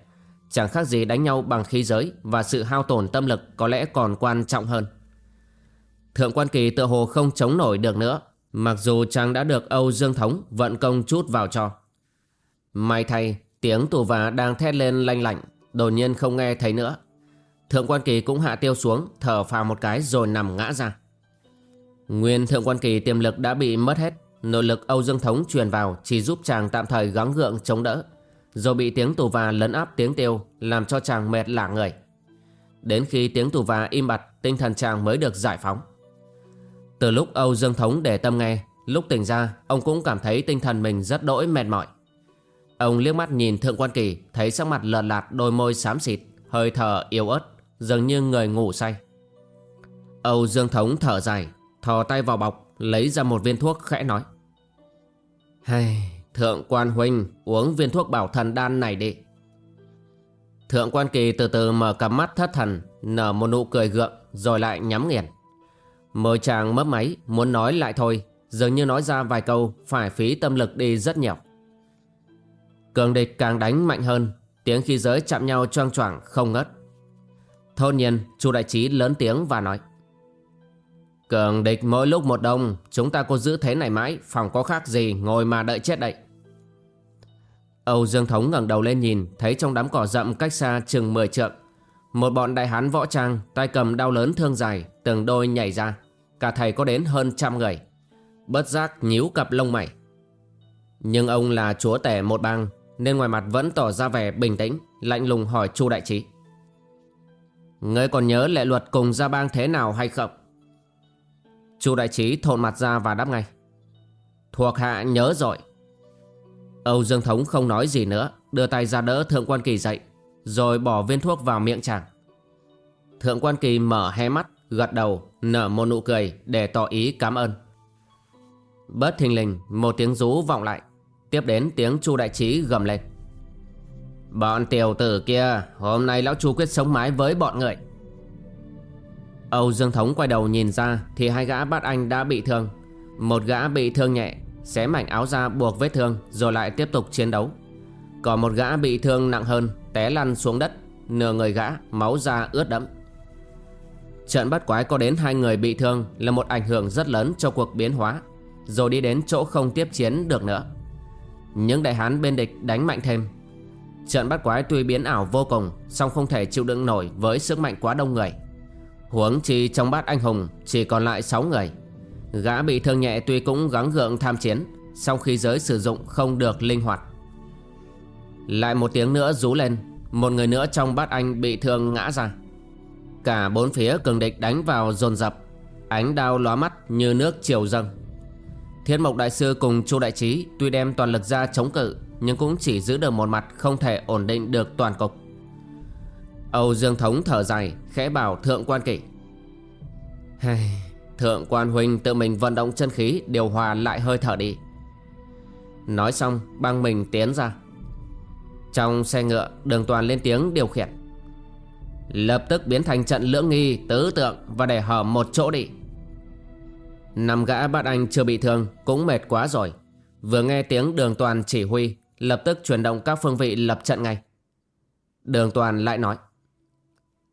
Chẳng khác gì đánh nhau bằng khí giới và sự hao tổn tâm lực có lẽ còn quan trọng hơn. Thượng quan kỳ tự hồ không chống nổi được nữa, mặc dù chàng đã được Âu Dương Thống vận công chút vào cho. May thay, tiếng tù và đang thét lên lanh lạnh, đột nhiên không nghe thấy nữa. Thượng quan kỳ cũng hạ tiêu xuống, Thở phào một cái rồi nằm ngã ra. Nguyên thượng quan kỳ tiềm lực đã bị mất hết, Nội lực Âu Dương Thống truyền vào Chỉ giúp chàng tạm thời gắng gượng chống đỡ. Rồi bị tiếng tù và lấn áp tiếng tiêu, Làm cho chàng mệt lả người. Đến khi tiếng tù và im bặt, Tinh thần chàng mới được giải phóng. Từ lúc Âu Dương Thống để tâm nghe Lúc tỉnh ra, Ông cũng cảm thấy tinh thần mình rất đỗi mệt mỏi. Ông liếc mắt nhìn thượng quan kỳ, Thấy sắc mặt lợn lạt, đôi môi xám xịt, Hơi thở yếu ớt dường như người ngủ say. Âu Dương Thống thở dài, thò tay vào bọc, lấy ra một viên thuốc khẽ nói. Hay, Thượng quan huynh uống viên thuốc bảo thần đan này đi. Thượng quan kỳ từ từ mở cặp mắt thất thần, nở một nụ cười gượng rồi lại nhắm nghiền. Môi chàng mấp máy, muốn nói lại thôi, dường như nói ra vài câu phải phí tâm lực đi rất nhiều. Cường địch càng đánh mạnh hơn, tiếng khí giới chạm nhau choang choảng không ngất. Thôn nhiên, chu đại trí lớn tiếng và nói. Cường địch mỗi lúc một đông, chúng ta có giữ thế này mãi, phòng có khác gì ngồi mà đợi chết đậy. Âu Dương Thống ngẩng đầu lên nhìn, thấy trong đám cỏ rậm cách xa chừng 10 trượng. Một bọn đại hán võ trang, tay cầm đau lớn thương dài, từng đôi nhảy ra. Cả thầy có đến hơn trăm người. Bất giác nhíu cặp lông mày. Nhưng ông là chúa tể một bang, nên ngoài mặt vẫn tỏ ra vẻ bình tĩnh, lạnh lùng hỏi Chu Đại Trí. Ngươi còn nhớ lệ luật cùng gia bang thế nào hay không? Chu đại trí thộn mặt ra và đáp ngay. Thuộc hạ nhớ rồi. Âu Dương Thống không nói gì nữa, Đưa tay ra đỡ Thượng Quan Kỳ dậy, Rồi bỏ viên thuốc vào miệng chàng Thượng Quan Kỳ mở hé mắt, Gật đầu, nở một nụ cười Để tỏ ý cảm ơn Bất thình lình, một tiếng rú vọng lại Tiếp đến tiếng Chu Đại Trí gầm lên Bọn tiểu tử kia, Hôm nay lão Chu quyết sống mái với bọn người. Âu Dương Thống quay đầu nhìn ra Thì hai gã bắt anh đã bị thương. Một gã bị thương nhẹ, Xé mảnh áo ra buộc vết thương Rồi lại tiếp tục chiến đấu. Còn một gã bị thương nặng hơn, Té lăn xuống đất, Nửa người gã máu ra ướt đẫm. Trận bắt quái có đến hai người bị thương Là một ảnh hưởng rất lớn cho cuộc biến hóa, Rồi đi đến chỗ không tiếp chiến được nữa. Những đại hán bên địch đánh mạnh thêm Trận bắt quái tuy biến ảo vô cùng, song không thể chịu đựng nổi với sức mạnh quá đông người. Huống chi trong bát anh hùng chỉ còn lại 6 người. Gã bị thương nhẹ tuy cũng gắng gượng tham chiến Sau khi giới sử dụng không được linh hoạt. Lại một tiếng nữa rú lên, Một người nữa trong bát anh bị thương ngã ra. Cả bốn phía cường địch đánh vào dồn dập, Ánh đao lóa mắt như nước chiều dâng. Thiên Mộc Đại Sư cùng Chu Đại Trí Tuy đem toàn lực ra chống cự nhưng cũng chỉ giữ được một mặt Không thể ổn định được toàn cục. Âu Dương Thống thở dài Khẽ bảo Thượng Quan Kỷ. Hey, Thượng Quan Huynh tự mình vận động chân khí Điều hòa lại hơi thở đi. Nói xong băng mình tiến ra. Trong xe ngựa Đường toàn lên tiếng điều khiển. Lập tức biến thành trận lưỡng nghi Tứ tượng và để hở một chỗ đi. Năm gã bạn anh chưa bị thương Cũng mệt quá rồi. Vừa nghe tiếng đường toàn chỉ huy Lập tức chuyển động các phương vị lập trận ngay. Đường toàn lại nói,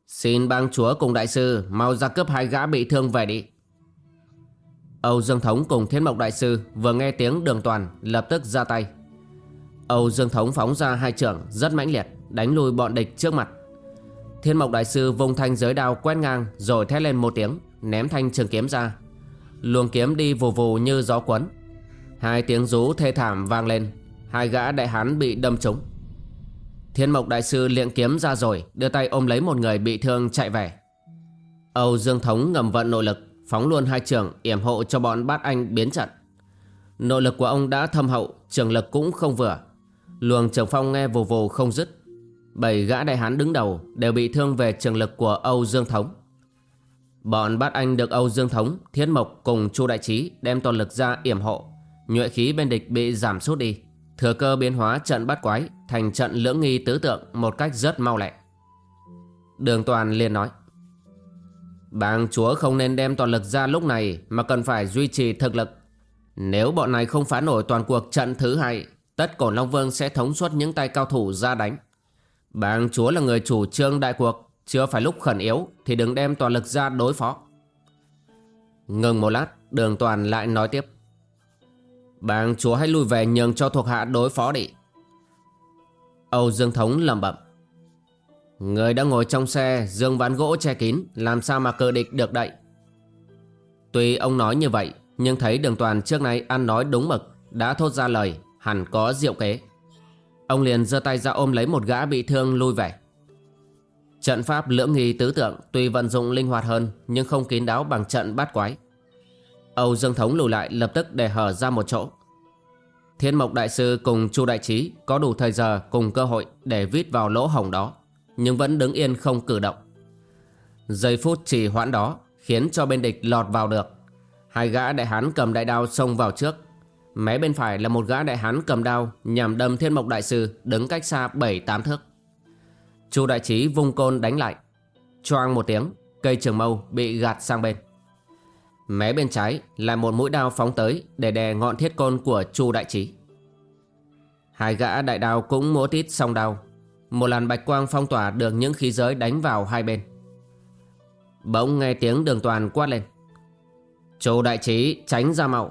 Xin bang chúa cùng đại sư, Mau ra cướp hai gã bị thương về đi. Âu Dương Thống cùng Thiên Mộc Đại Sư Vừa nghe tiếng đường toàn, Lập tức ra tay. Âu Dương Thống phóng ra hai trưởng Rất mãnh liệt, Đánh lui bọn địch trước mặt. Thiên Mộc Đại Sư vung thanh giới đao quét ngang, Rồi thét lên một tiếng, Ném thanh trường kiếm ra. Luồng kiếm đi vù vù như gió cuốn. Hai tiếng rú thê thảm vang lên. Hai gã đại hán bị đâm trúng. Thiên Mộc Đại Sư liệng kiếm ra rồi, Đưa tay ôm lấy một người bị thương chạy về. Âu Dương Thống ngầm vận nội lực, Phóng luôn hai trường, yểm hộ cho bọn bát anh biến trận. Nội lực của ông đã thâm hậu, Trường lực cũng không vừa. Luồng trường phong nghe vù vù không dứt. Bảy gã đại hán đứng đầu Đều bị thương về trường lực của Âu Dương Thống. Bọn bát anh được Âu Dương Thống, Thiên Mộc cùng Chu Đại Trí Đem toàn lực ra yểm hộ. Nhuệ khí bên địch bị giảm sút đi. Thừa cơ biến hóa trận bắt quái Thành trận lưỡng nghi tứ tượng Một cách rất mau lẹ. Đường toàn liền nói Bang chúa không nên đem toàn lực ra lúc này Mà cần phải duy trì thực lực. Nếu bọn này không phá nổi toàn cuộc trận thứ hai, Tất cổ Long Vương sẽ thống suốt những tay cao thủ ra đánh. Bang chúa là người chủ trương đại cuộc, Chưa phải lúc khẩn yếu Thì đừng đem toàn lực ra đối phó. Ngừng một lát, Đường toàn lại nói tiếp bàng chúa hãy lùi về nhường cho thuộc hạ đối phó đi. Âu Dương Thống lầm bẩm. Người đã ngồi trong xe, Dương ván gỗ che kín, Làm sao mà cờ địch được đậy Tuy ông nói như vậy, Nhưng thấy đường toàn trước nay ăn nói đúng mực, Đã thốt ra lời, Hẳn có diệu kế. Ông liền giơ tay ra ôm lấy một gã bị thương lui về. Trận pháp lưỡng nghi tứ tượng Tuy vận dụng linh hoạt hơn, Nhưng không kín đáo bằng trận bát quái. Âu Dương Thống lùi lại, lập tức để hở ra một chỗ. Thiên Mộc Đại Sư cùng Chu Đại Trí có đủ thời giờ cùng cơ hội để vít vào lỗ hồng đó, Nhưng vẫn đứng yên không cử động. Giây phút trì hoãn đó khiến cho bên địch lọt vào được. Hai gã đại hán cầm đại đao xông vào trước. Mé bên phải là một gã đại hán cầm đao nhằm đâm Thiên Mộc Đại Sư đứng cách xa 7-8 thước. Chu Đại Trí vung côn đánh lại. Choang một tiếng, Cây trường mâu bị gạt sang bên. Mé bên trái là một mũi đao phóng tới để đè ngọn thiết côn của Chu Đại Trí. Hai gã đại đao cũng múa tít song đao. Một làn bạch quang phong tỏa được những khí giới đánh vào hai bên. Bỗng nghe tiếng đường toàn quát lên. Chu Đại Trí tránh ra mạo.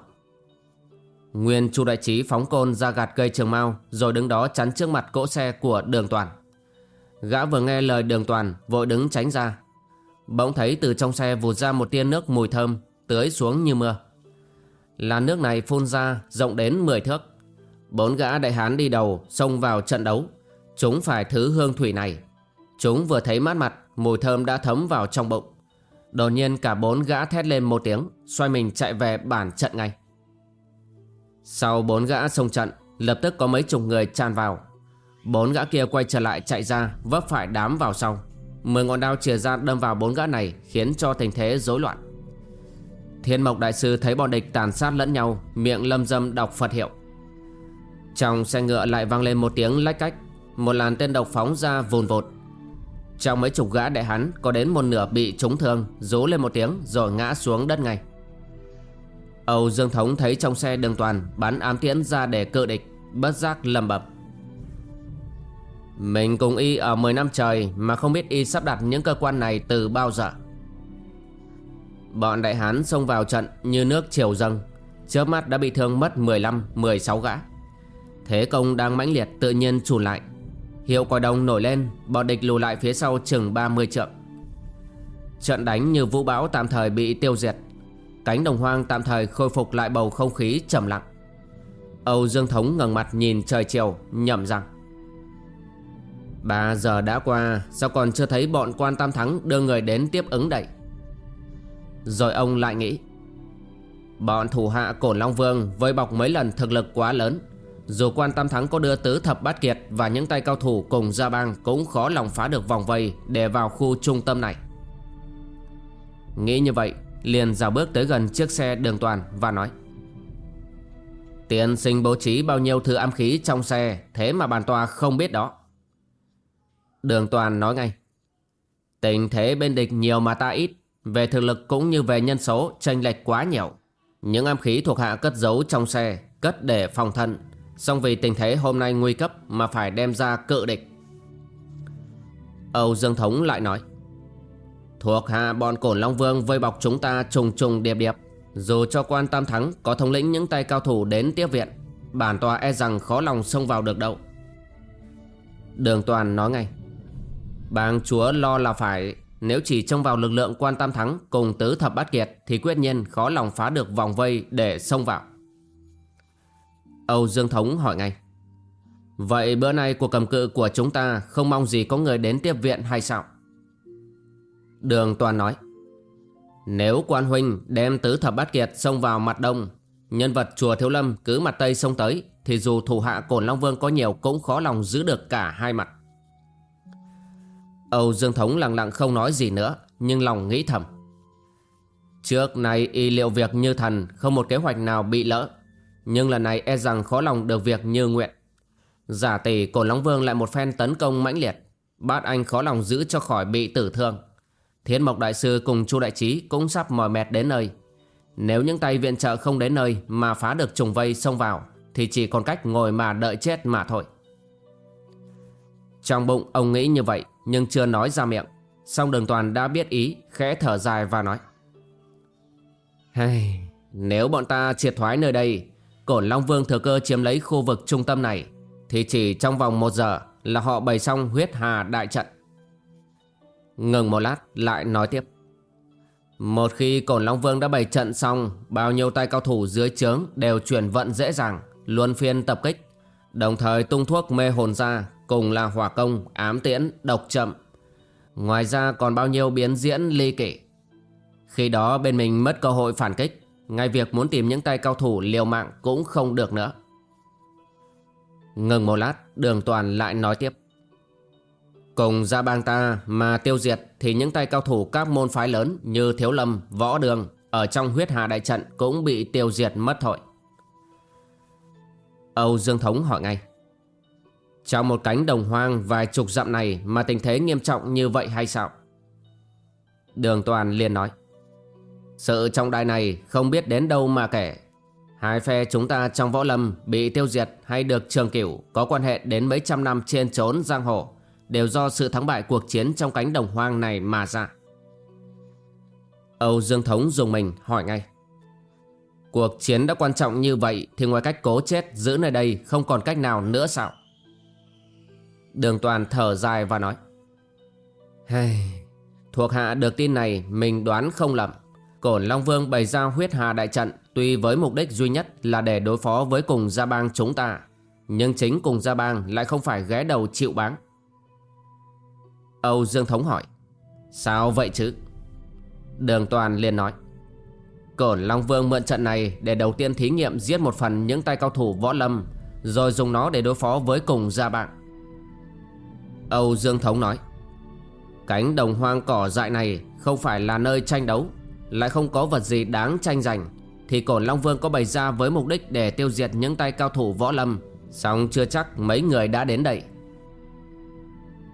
Nguyên Chu Đại Trí phóng côn ra gạt cây trường mau rồi đứng đó chắn trước mặt cỗ xe của đường toàn. Gã vừa nghe lời đường toàn vội đứng tránh ra. Bỗng thấy từ trong xe vụt ra một tia nước mùi thơm tưới xuống như mưa. Làn nước này phun ra rộng đến 10 thước. Bốn gã đại hán đi đầu xông vào trận đấu. Chúng phải thứ hương thủy này. Chúng vừa thấy mát mặt, mùi thơm đã thấm vào trong bụng. Đột nhiên cả bốn gã thét lên một tiếng, xoay mình chạy về bản trận ngay. Sau bốn gã xông trận, Lập tức có mấy chục người tràn vào Bốn gã kia quay trở lại chạy ra Vấp phải đám vào sau Mười ngọn đao chìa ra đâm vào bốn gã này Khiến cho tình thế rối loạn Thiên mộc đại sư thấy bọn địch tàn sát lẫn nhau, Miệng lâm dâm đọc Phật hiệu. Trong xe ngựa lại vang lên một tiếng lách cách, Một làn tên độc phóng ra vùn vột Trong mấy chục gã đại hắn Có đến một nửa bị trúng thương, Rú lên một tiếng rồi ngã xuống đất ngay. Âu Dương Thống thấy trong xe đường toàn Bắn ám tiễn ra để cự địch, Bất giác lầm bập Mình cùng y ở 10 năm trời Mà không biết y sắp đặt những cơ quan này từ bao giờ? Bọn đại hán xông vào trận như nước triều dâng. Chớp mắt đã bị thương mất 15-16 gã. Thế công đang mãnh liệt tự nhiên trùn lại. Hiệu còi đồng nổi lên, Bọn địch lùi lại phía sau chừng 30 trượng. Trận đánh như vũ bão tạm thời bị tiêu diệt. Cánh đồng hoang tạm thời khôi phục lại bầu không khí trầm lặng. Âu Dương Thống ngẩng mặt nhìn trời chiều, nhẩm rằng, Ba giờ đã qua, Sao còn chưa thấy bọn quan tam thắng đưa người đến tiếp ứng đậy? Rồi ông lại nghĩ, Bọn thủ hạ Cổn Long Vương vây bọc mấy lần thực lực quá lớn. Dù quan tam thắng có đưa tứ thập bát kiệt Và những tay cao thủ cùng gia bang Cũng khó lòng phá được vòng vây Để vào khu trung tâm này. Nghĩ như vậy, liền dào bước tới gần chiếc xe đường toàn và nói, Tiên sinh bố trí bao nhiêu thứ âm khí trong xe, Thế mà bàn tòa không biết đó. Đường toàn nói ngay, Tình thế bên địch nhiều mà ta ít về thực lực cũng như về nhân số, chênh lệch quá nhiều. Những âm khí thuộc hạ cất giấu trong xe, Cất để phòng thân. Xong vì tình thế hôm nay nguy cấp Mà phải đem ra cự địch. Âu Dương Thống lại nói, Thuộc hạ bọn cổn Long Vương vây bọc chúng ta trùng trùng điệp điệp. Dù cho quan tam thắng có thống lĩnh những tay cao thủ đến tiếp viện, Bản tòa e rằng khó lòng xông vào được đâu. Đường toàn nói ngay, Bang chúa lo là phải nếu chỉ trông vào lực lượng quan tam thắng cùng tứ thập bát kiệt Thì quyết nhiên khó lòng phá được vòng vây để xông vào Âu Dương Thống hỏi ngay, Vậy bữa nay cuộc cầm cự của chúng ta không mong gì có người đến tiếp viện hay sao? Đường toàn nói, Nếu quan huynh đem tứ thập bát kiệt xông vào mặt đông, Nhân vật chùa Thiếu Lâm cứ mặt tây xông tới Thì dù thủ hạ cổn Long Vương có nhiều Cũng khó lòng giữ được cả hai mặt Âu Dương Thống lặng lặng không nói gì nữa, Nhưng lòng nghĩ thầm. Trước này y liệu việc như thần, Không một kế hoạch nào bị lỡ. Nhưng lần này e rằng khó lòng được việc như nguyện. Giả tỷ cổ Long Vương lại một phen tấn công mãnh liệt. Bát anh khó lòng giữ cho khỏi bị tử thương. Thiên Mộc Đại Sư cùng Chu Đại Trí cũng sắp mỏi mệt đến nơi. Nếu những tay viện trợ không đến nơi mà phá được trùng vây xông vào, thì chỉ còn cách ngồi mà đợi chết mà thôi. Trong bụng ông nghĩ như vậy nhưng chưa nói ra miệng. Song đường toàn đã biết ý, khẽ thở dài và nói. Hey, nếu bọn ta triệt thoái nơi đây, Cổn Long Vương thừa cơ chiếm lấy khu vực trung tâm này, thì chỉ trong vòng một giờ là họ bày xong huyết hà đại trận. Ngừng một lát lại nói tiếp Một khi Cổn Long Vương đã bày trận xong Bao nhiêu tay cao thủ dưới trướng Đều chuyển vận dễ dàng Luân phiên tập kích Đồng thời tung thuốc mê hồn ra Cùng là hỏa công, ám tiễn, độc chậm Ngoài ra còn bao nhiêu biến diễn ly kỷ Khi đó bên mình mất cơ hội phản kích Ngay việc muốn tìm những tay cao thủ liều mạng cũng không được nữa Ngừng một lát Đường Toàn lại nói tiếp Cùng ra bang ta mà tiêu diệt thì những tay cao thủ các môn phái lớn như Thiếu Lâm, Võ Đường ở trong huyết hà đại trận cũng bị tiêu diệt mất thôi. Âu Dương Thống hỏi ngay. Trong một cánh đồng hoang vài chục dặm này mà tình thế nghiêm trọng như vậy hay sao? Đường Toàn liền nói. Sự trọng đại này không biết đến đâu mà kể. Hai phe chúng ta trong võ lâm bị tiêu diệt hay được trường cửu có quan hệ đến mấy trăm năm trên trốn giang hồ đều do sự thắng bại cuộc chiến trong cánh đồng hoang này mà ra. Âu Dương Thống dùng mình hỏi ngay. Cuộc chiến đã quan trọng như vậy thì ngoài cách cố chết giữ nơi đây không còn cách nào nữa sao? Đường Toàn thở dài và nói. Hey, thuộc hạ được tin này mình đoán không lầm. Cổn Long Vương bày ra huyết hà đại trận tuy với mục đích duy nhất là để đối phó với cùng gia bang chúng ta. Nhưng chính cùng gia bang lại không phải ghé đầu chịu báng. Âu Dương Thống hỏi Sao vậy chứ Đường Toàn liền nói Cổn Long Vương mượn trận này để đầu tiên thí nghiệm giết một phần những tay cao thủ võ lâm Rồi dùng nó để đối phó với cùng gia bang Âu Dương Thống nói, Cánh đồng hoang cỏ dại này không phải là nơi tranh đấu, Lại không có vật gì đáng tranh giành. Thì cổn Long Vương có bày ra với mục đích để tiêu diệt những tay cao thủ võ lâm Xong chưa chắc mấy người đã đến đây.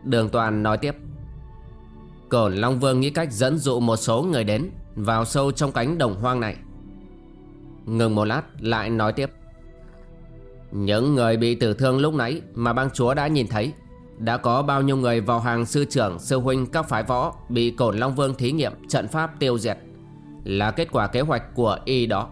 Đường Toàn nói tiếp Cổn Long Vương nghĩ cách dẫn dụ một số người đến Vào sâu trong cánh đồng hoang này. Ngừng một lát, lại nói tiếp, Những người bị tử thương lúc nãy Mà bang chúa đã nhìn thấy đã có bao nhiêu người vào hàng sư trưởng, Sư huynh, các phái võ Bị Cổn Long Vương thí nghiệm, trận pháp tiêu diệt. Là kết quả kế hoạch của y đó.